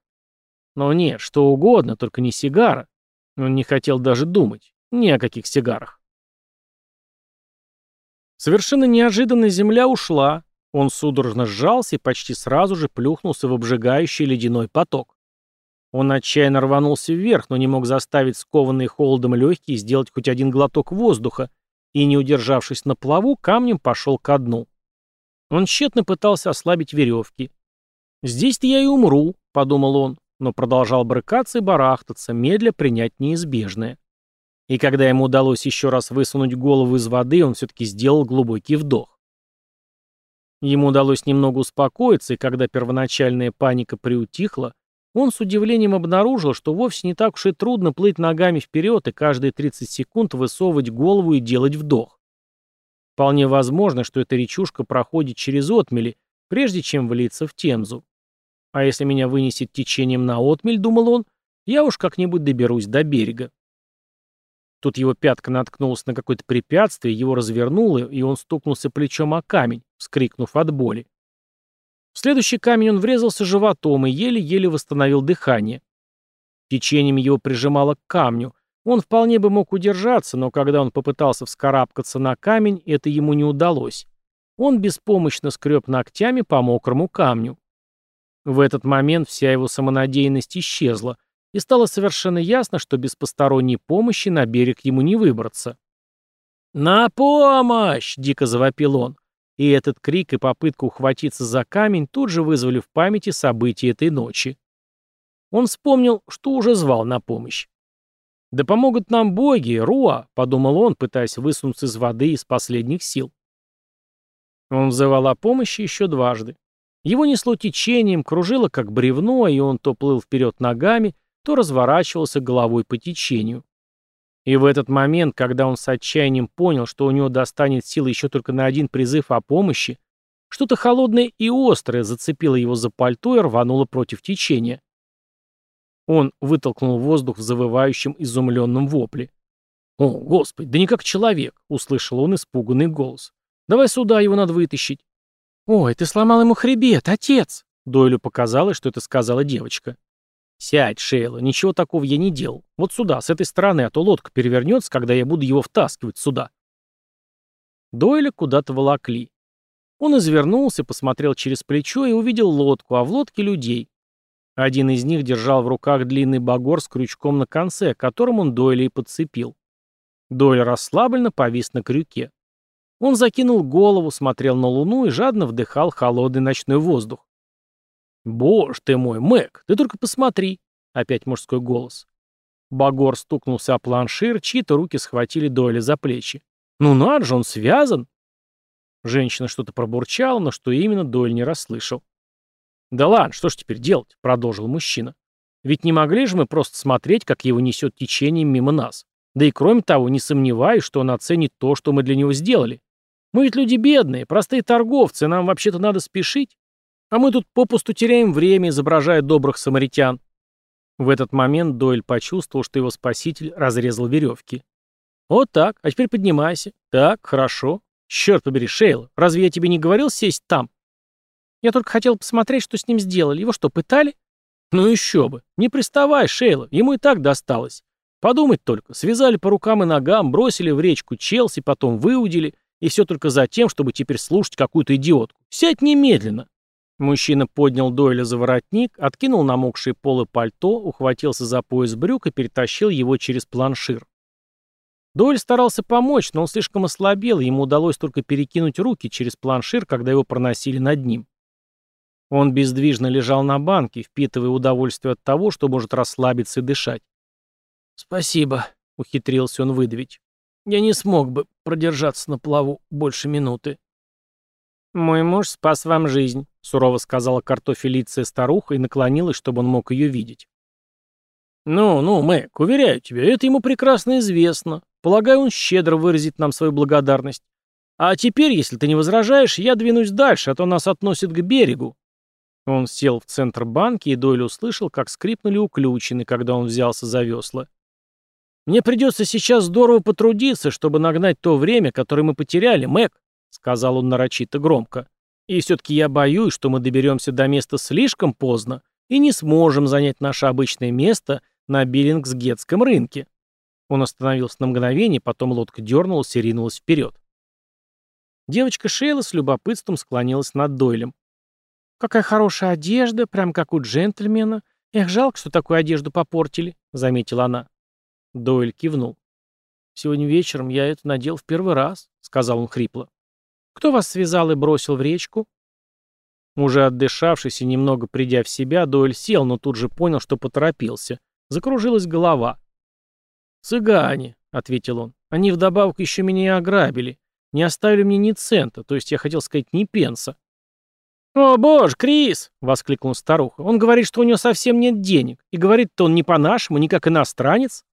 Но нет, что угодно, только не сигара. Он не хотел даже думать. Ни о каких сигарах. Совершенно неожиданно земля ушла. Он судорожно сжался и почти сразу же плюхнулся в обжигающий ледяной поток. Он отчаянно рванулся вверх, но не мог заставить скованные холодом легкие сделать хоть один глоток воздуха, и, не удержавшись на плаву, камнем пошел ко дну. Он тщетно пытался ослабить веревки. «Здесь-то я и умру», — подумал он но продолжал брыкаться и барахтаться, медля принять неизбежное. И когда ему удалось еще раз высунуть голову из воды, он все-таки сделал глубокий вдох. Ему удалось немного успокоиться, и когда первоначальная паника приутихла, он с удивлением обнаружил, что вовсе не так уж и трудно плыть ногами вперед и каждые 30 секунд высовывать голову и делать вдох. Вполне возможно, что эта речушка проходит через отмели, прежде чем влиться в Темзу. А если меня вынесет течением на отмель, думал он, я уж как-нибудь доберусь до берега. Тут его пятка наткнулась на какое-то препятствие, его развернуло, и он стукнулся плечом о камень, вскрикнув от боли. В следующий камень он врезался животом и еле-еле восстановил дыхание. Течением его прижимало к камню. Он вполне бы мог удержаться, но когда он попытался вскарабкаться на камень, это ему не удалось. Он беспомощно скреб ногтями по мокрому камню. В этот момент вся его самонадеянность исчезла, и стало совершенно ясно, что без посторонней помощи на берег ему не выбраться. «На помощь!» — дико завопил он. И этот крик и попытка ухватиться за камень тут же вызвали в памяти события этой ночи. Он вспомнил, что уже звал на помощь. «Да помогут нам боги, Руа!» — подумал он, пытаясь высунуться из воды из последних сил. Он взывал о помощи еще дважды. Его несло течением, кружило как бревно, и он то плыл вперед ногами, то разворачивался головой по течению. И в этот момент, когда он с отчаянием понял, что у него достанет силы еще только на один призыв о помощи, что-то холодное и острое зацепило его за пальто и рвануло против течения. Он вытолкнул воздух в завывающем изумленном вопле. «О, Господи, да не как человек!» — услышал он испуганный голос. «Давай сюда, его надо вытащить». «Ой, ты сломал ему хребет, отец!» Дойлю показалось, что это сказала девочка. «Сядь, Шейла, ничего такого я не делал. Вот сюда, с этой стороны, а то лодка перевернется, когда я буду его втаскивать сюда». Дойля куда-то волокли. Он извернулся, посмотрел через плечо и увидел лодку, а в лодке людей. Один из них держал в руках длинный багор с крючком на конце, которым он Дойля и подцепил. Дойль расслабленно повис на крюке. Он закинул голову, смотрел на луну и жадно вдыхал холодный ночной воздух. «Боже ты мой, Мэг, ты только посмотри!» Опять мужской голос. Багор стукнулся о планшир, чьи-то руки схватили Дойля за плечи. «Ну надо же, он связан!» Женщина что-то пробурчала, но что именно, Дойль не расслышал. «Да ладно, что ж теперь делать?» — продолжил мужчина. «Ведь не могли же мы просто смотреть, как его несет течением мимо нас. Да и кроме того, не сомневаюсь, что он оценит то, что мы для него сделали. Мы ведь люди бедные, простые торговцы, нам вообще-то надо спешить. А мы тут попусту теряем время, изображая добрых самаритян. В этот момент Дойль почувствовал, что его спаситель разрезал веревки. Вот так, а теперь поднимайся. Так, хорошо. Черт побери, Шейл, разве я тебе не говорил сесть там? Я только хотел посмотреть, что с ним сделали. Его что, пытали? Ну еще бы. Не приставай, Шейла, ему и так досталось. Подумать только, связали по рукам и ногам, бросили в речку Челси, потом выудили, и все только за тем, чтобы теперь слушать какую-то идиотку. Сядь немедленно. Мужчина поднял Дойля за воротник, откинул намокшие полы пальто, ухватился за пояс брюк и перетащил его через планшир. Дойль старался помочь, но он слишком ослабел, ему удалось только перекинуть руки через планшир, когда его проносили над ним. Он бездвижно лежал на банке, впитывая удовольствие от того, что может расслабиться и дышать. «Спасибо», — ухитрился он выдавить. «Я не смог бы продержаться на плаву больше минуты». «Мой муж спас вам жизнь», — сурово сказала картофелиция старуха и наклонилась, чтобы он мог ее видеть. «Ну, ну, Мэг, уверяю тебя, это ему прекрасно известно. Полагаю, он щедро выразит нам свою благодарность. А теперь, если ты не возражаешь, я двинусь дальше, а то нас относят к берегу». Он сел в центр банки, и Дойль услышал, как скрипнули уключены, когда он взялся за весла. «Мне придется сейчас здорово потрудиться, чтобы нагнать то время, которое мы потеряли, Мэг», — сказал он нарочито громко. «И все-таки я боюсь, что мы доберемся до места слишком поздно и не сможем занять наше обычное место на Биллингсгетском рынке». Он остановился на мгновение, потом лодка дернулась и ринулась вперед. Девочка Шейла с любопытством склонилась над Дойлем. «Какая хорошая одежда, прям как у джентльмена. Эх, жалко, что такую одежду попортили», — заметила она. Дойль кивнул. «Сегодня вечером я это надел в первый раз», — сказал он хрипло. «Кто вас связал и бросил в речку?» Уже отдышавшись и немного придя в себя, Дойль сел, но тут же понял, что поторопился. Закружилась голова. «Цыгане», — ответил он. «Они вдобавок еще меня и ограбили. Не оставили мне ни цента, то есть я хотел сказать ни пенса». «О, боже, Крис!» — воскликнул старуха. «Он говорит, что у него совсем нет денег. И говорит-то он не по-нашему, не как иностранец».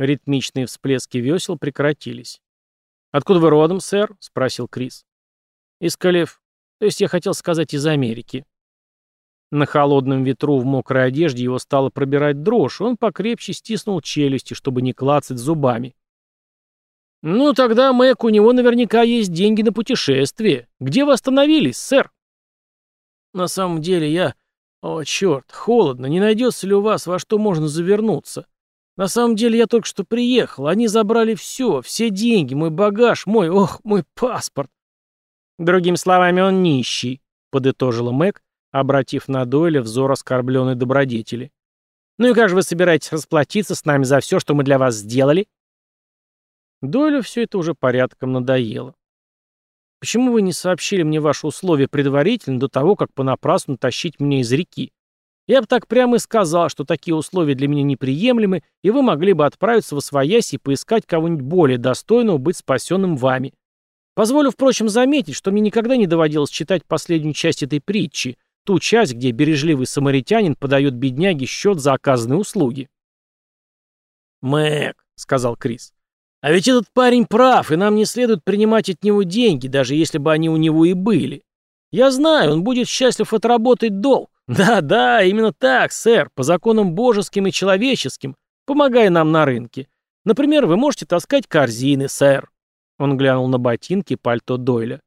Ритмичные всплески весел прекратились. «Откуда вы родом, сэр?» — спросил Крис. «Из Калиф... То есть я хотел сказать из Америки». На холодном ветру в мокрой одежде его стало пробирать дрожь, он покрепче стиснул челюсти, чтобы не клацать зубами. «Ну, тогда, Мэг, у него наверняка есть деньги на путешествие. Где вы остановились, сэр?» «На самом деле я... О, черт, холодно. Не найдется ли у вас, во что можно завернуться? На самом деле я только что приехал. Они забрали все, все деньги, мой багаж, мой, ох, мой паспорт. Другими словами, он нищий, подытожила Мэг, обратив на Дойля взор оскорбленной добродетели. Ну и как же вы собираетесь расплатиться с нами за все, что мы для вас сделали? Дойлю все это уже порядком надоело. Почему вы не сообщили мне ваши условия предварительно до того, как понапрасну тащить меня из реки? Я бы так прямо и сказал, что такие условия для меня неприемлемы, и вы могли бы отправиться в Освоясь и поискать кого-нибудь более достойного быть спасенным вами. Позволю, впрочем, заметить, что мне никогда не доводилось читать последнюю часть этой притчи, ту часть, где бережливый самаритянин подает бедняге счет за оказанные услуги. «Мэг», — сказал Крис, — «а ведь этот парень прав, и нам не следует принимать от него деньги, даже если бы они у него и были. Я знаю, он будет счастлив отработать долг, «Да-да, именно так, сэр, по законам божеским и человеческим, помогая нам на рынке. Например, вы можете таскать корзины, сэр». Он глянул на ботинки пальто Дойля.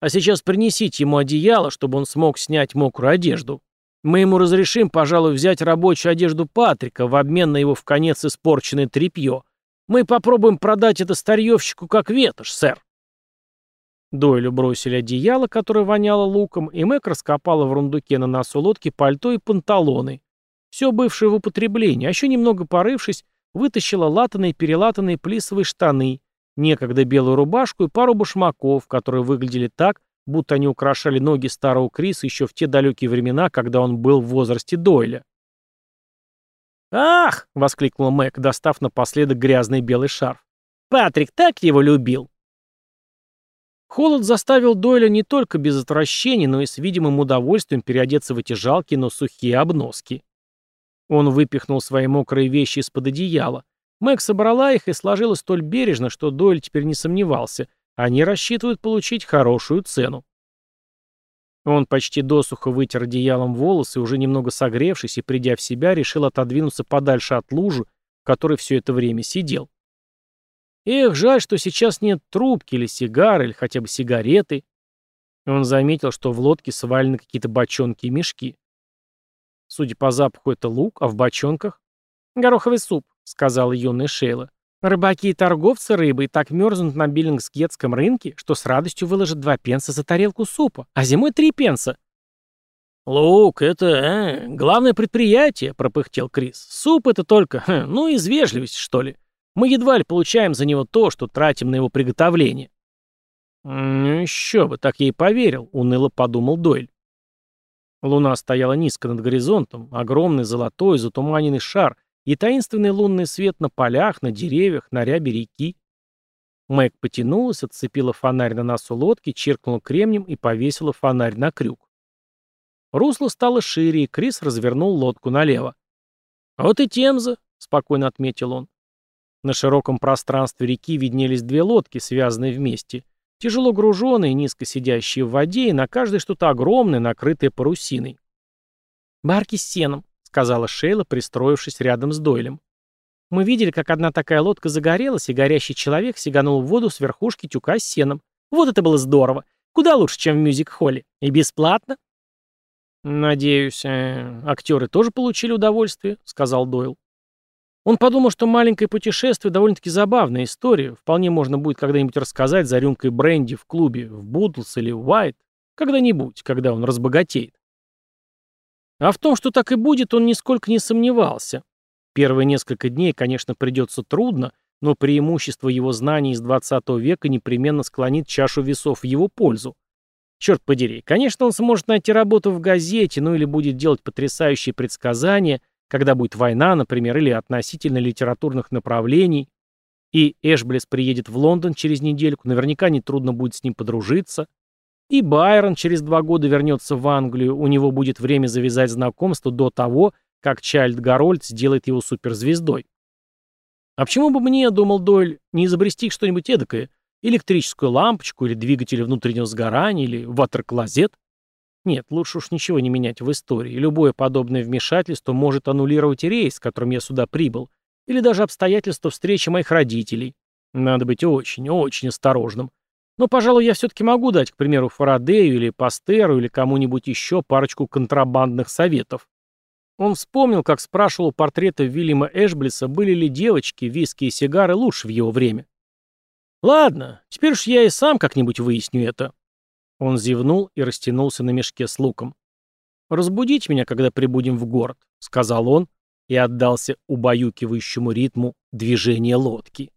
«А сейчас принесите ему одеяло, чтобы он смог снять мокрую одежду. Мы ему разрешим, пожалуй, взять рабочую одежду Патрика в обмен на его в конец испорченное тряпье. Мы попробуем продать это старьевщику как ветошь, сэр». Дойлю бросили одеяло, которое воняло луком, и Мэг раскопала в рундуке на носу лодки пальто и панталоны. Все бывшее в употреблении, а еще немного порывшись, вытащила латанные перелатанные плисовые штаны, некогда белую рубашку и пару башмаков, которые выглядели так, будто они украшали ноги старого Криса еще в те далекие времена, когда он был в возрасте Дойля. «Ах!» — воскликнула Мэг, достав напоследок грязный белый шарф. «Патрик так его любил!» Холод заставил Дойля не только без отвращения, но и с видимым удовольствием переодеться в эти жалкие, но сухие обноски. Он выпихнул свои мокрые вещи из-под одеяла. Мэг собрала их и сложила столь бережно, что Дойль теперь не сомневался. Они рассчитывают получить хорошую цену. Он почти досуха вытер одеялом волосы, уже немного согревшись и придя в себя, решил отодвинуться подальше от лужи, в которой все это время сидел. Эх, жаль, что сейчас нет трубки или сигары, или хотя бы сигареты. он заметил, что в лодке свалены какие-то бочонки и мешки. Судя по запаху, это лук, а в бочонках — гороховый суп, — сказала юная Шейла. «Рыбаки и торговцы рыбой так мерзнут на биллингсгетском рынке, что с радостью выложат два пенса за тарелку супа, а зимой три пенса». «Лук, это э, главное предприятие», — пропыхтел Крис. «Суп — это только, э, ну, из вежливости, что ли. Мы едва ли получаем за него то, что тратим на его приготовление». «Ну, еще бы, так и поверил», — уныло подумал Дойль. Луна стояла низко над горизонтом, огромный золотой затуманенный шар и таинственный лунный свет на полях, на деревьях, на рябе реки. Мэг потянулась, отцепила фонарь на носу лодки, чиркнула кремнем и повесила фонарь на крюк. Русло стало шире, и Крис развернул лодку налево. «Вот и Темза», — спокойно отметил он. На широком пространстве реки виднелись две лодки, связанные вместе. Тяжело груженные, низко сидящие в воде, и на каждой что-то огромное, накрытое парусиной. «Барки с сеном», — сказала Шейла, пристроившись рядом с Дойлем. «Мы видели, как одна такая лодка загорелась, и горящий человек сиганул в воду с верхушки тюка с сеном. Вот это было здорово! Куда лучше, чем в мюзик-холле. И бесплатно?» «Надеюсь, э, актеры тоже получили удовольствие», — сказал Дойл. Он подумал, что маленькое путешествие довольно-таки забавная история. Вполне можно будет когда-нибудь рассказать за рюмкой бренди в клубе в Бутлс или Уайт. Когда-нибудь, когда он разбогатеет. А в том, что так и будет, он нисколько не сомневался. Первые несколько дней, конечно, придется трудно, но преимущество его знаний из 20 века непременно склонит чашу весов в его пользу. Черт подери, конечно, он сможет найти работу в газете, ну или будет делать потрясающие предсказания – когда будет война, например, или относительно литературных направлений, и Эшблес приедет в Лондон через недельку, наверняка нетрудно будет с ним подружиться, и Байрон через два года вернется в Англию, у него будет время завязать знакомство до того, как Чайльд Гарольд сделает его суперзвездой. А почему бы мне, думал Дойль, не изобрести что-нибудь эдакое, электрическую лампочку или двигатель внутреннего сгорания или ватер-клозет? Нет, лучше уж ничего не менять в истории. Любое подобное вмешательство может аннулировать рейс, которым я сюда прибыл, или даже обстоятельства встречи моих родителей. Надо быть очень, очень осторожным. Но, пожалуй, я все-таки могу дать, к примеру, Фарадею или Пастеру или кому-нибудь еще парочку контрабандных советов. Он вспомнил, как спрашивал у портрета Вильяма Эшблиса, были ли девочки, виски и сигары лучше в его время. Ладно, теперь уж я и сам как-нибудь выясню это. Он зевнул и растянулся на мешке с луком. «Разбудите меня, когда прибудем в город», — сказал он и отдался убаюкивающему ритму движения лодки.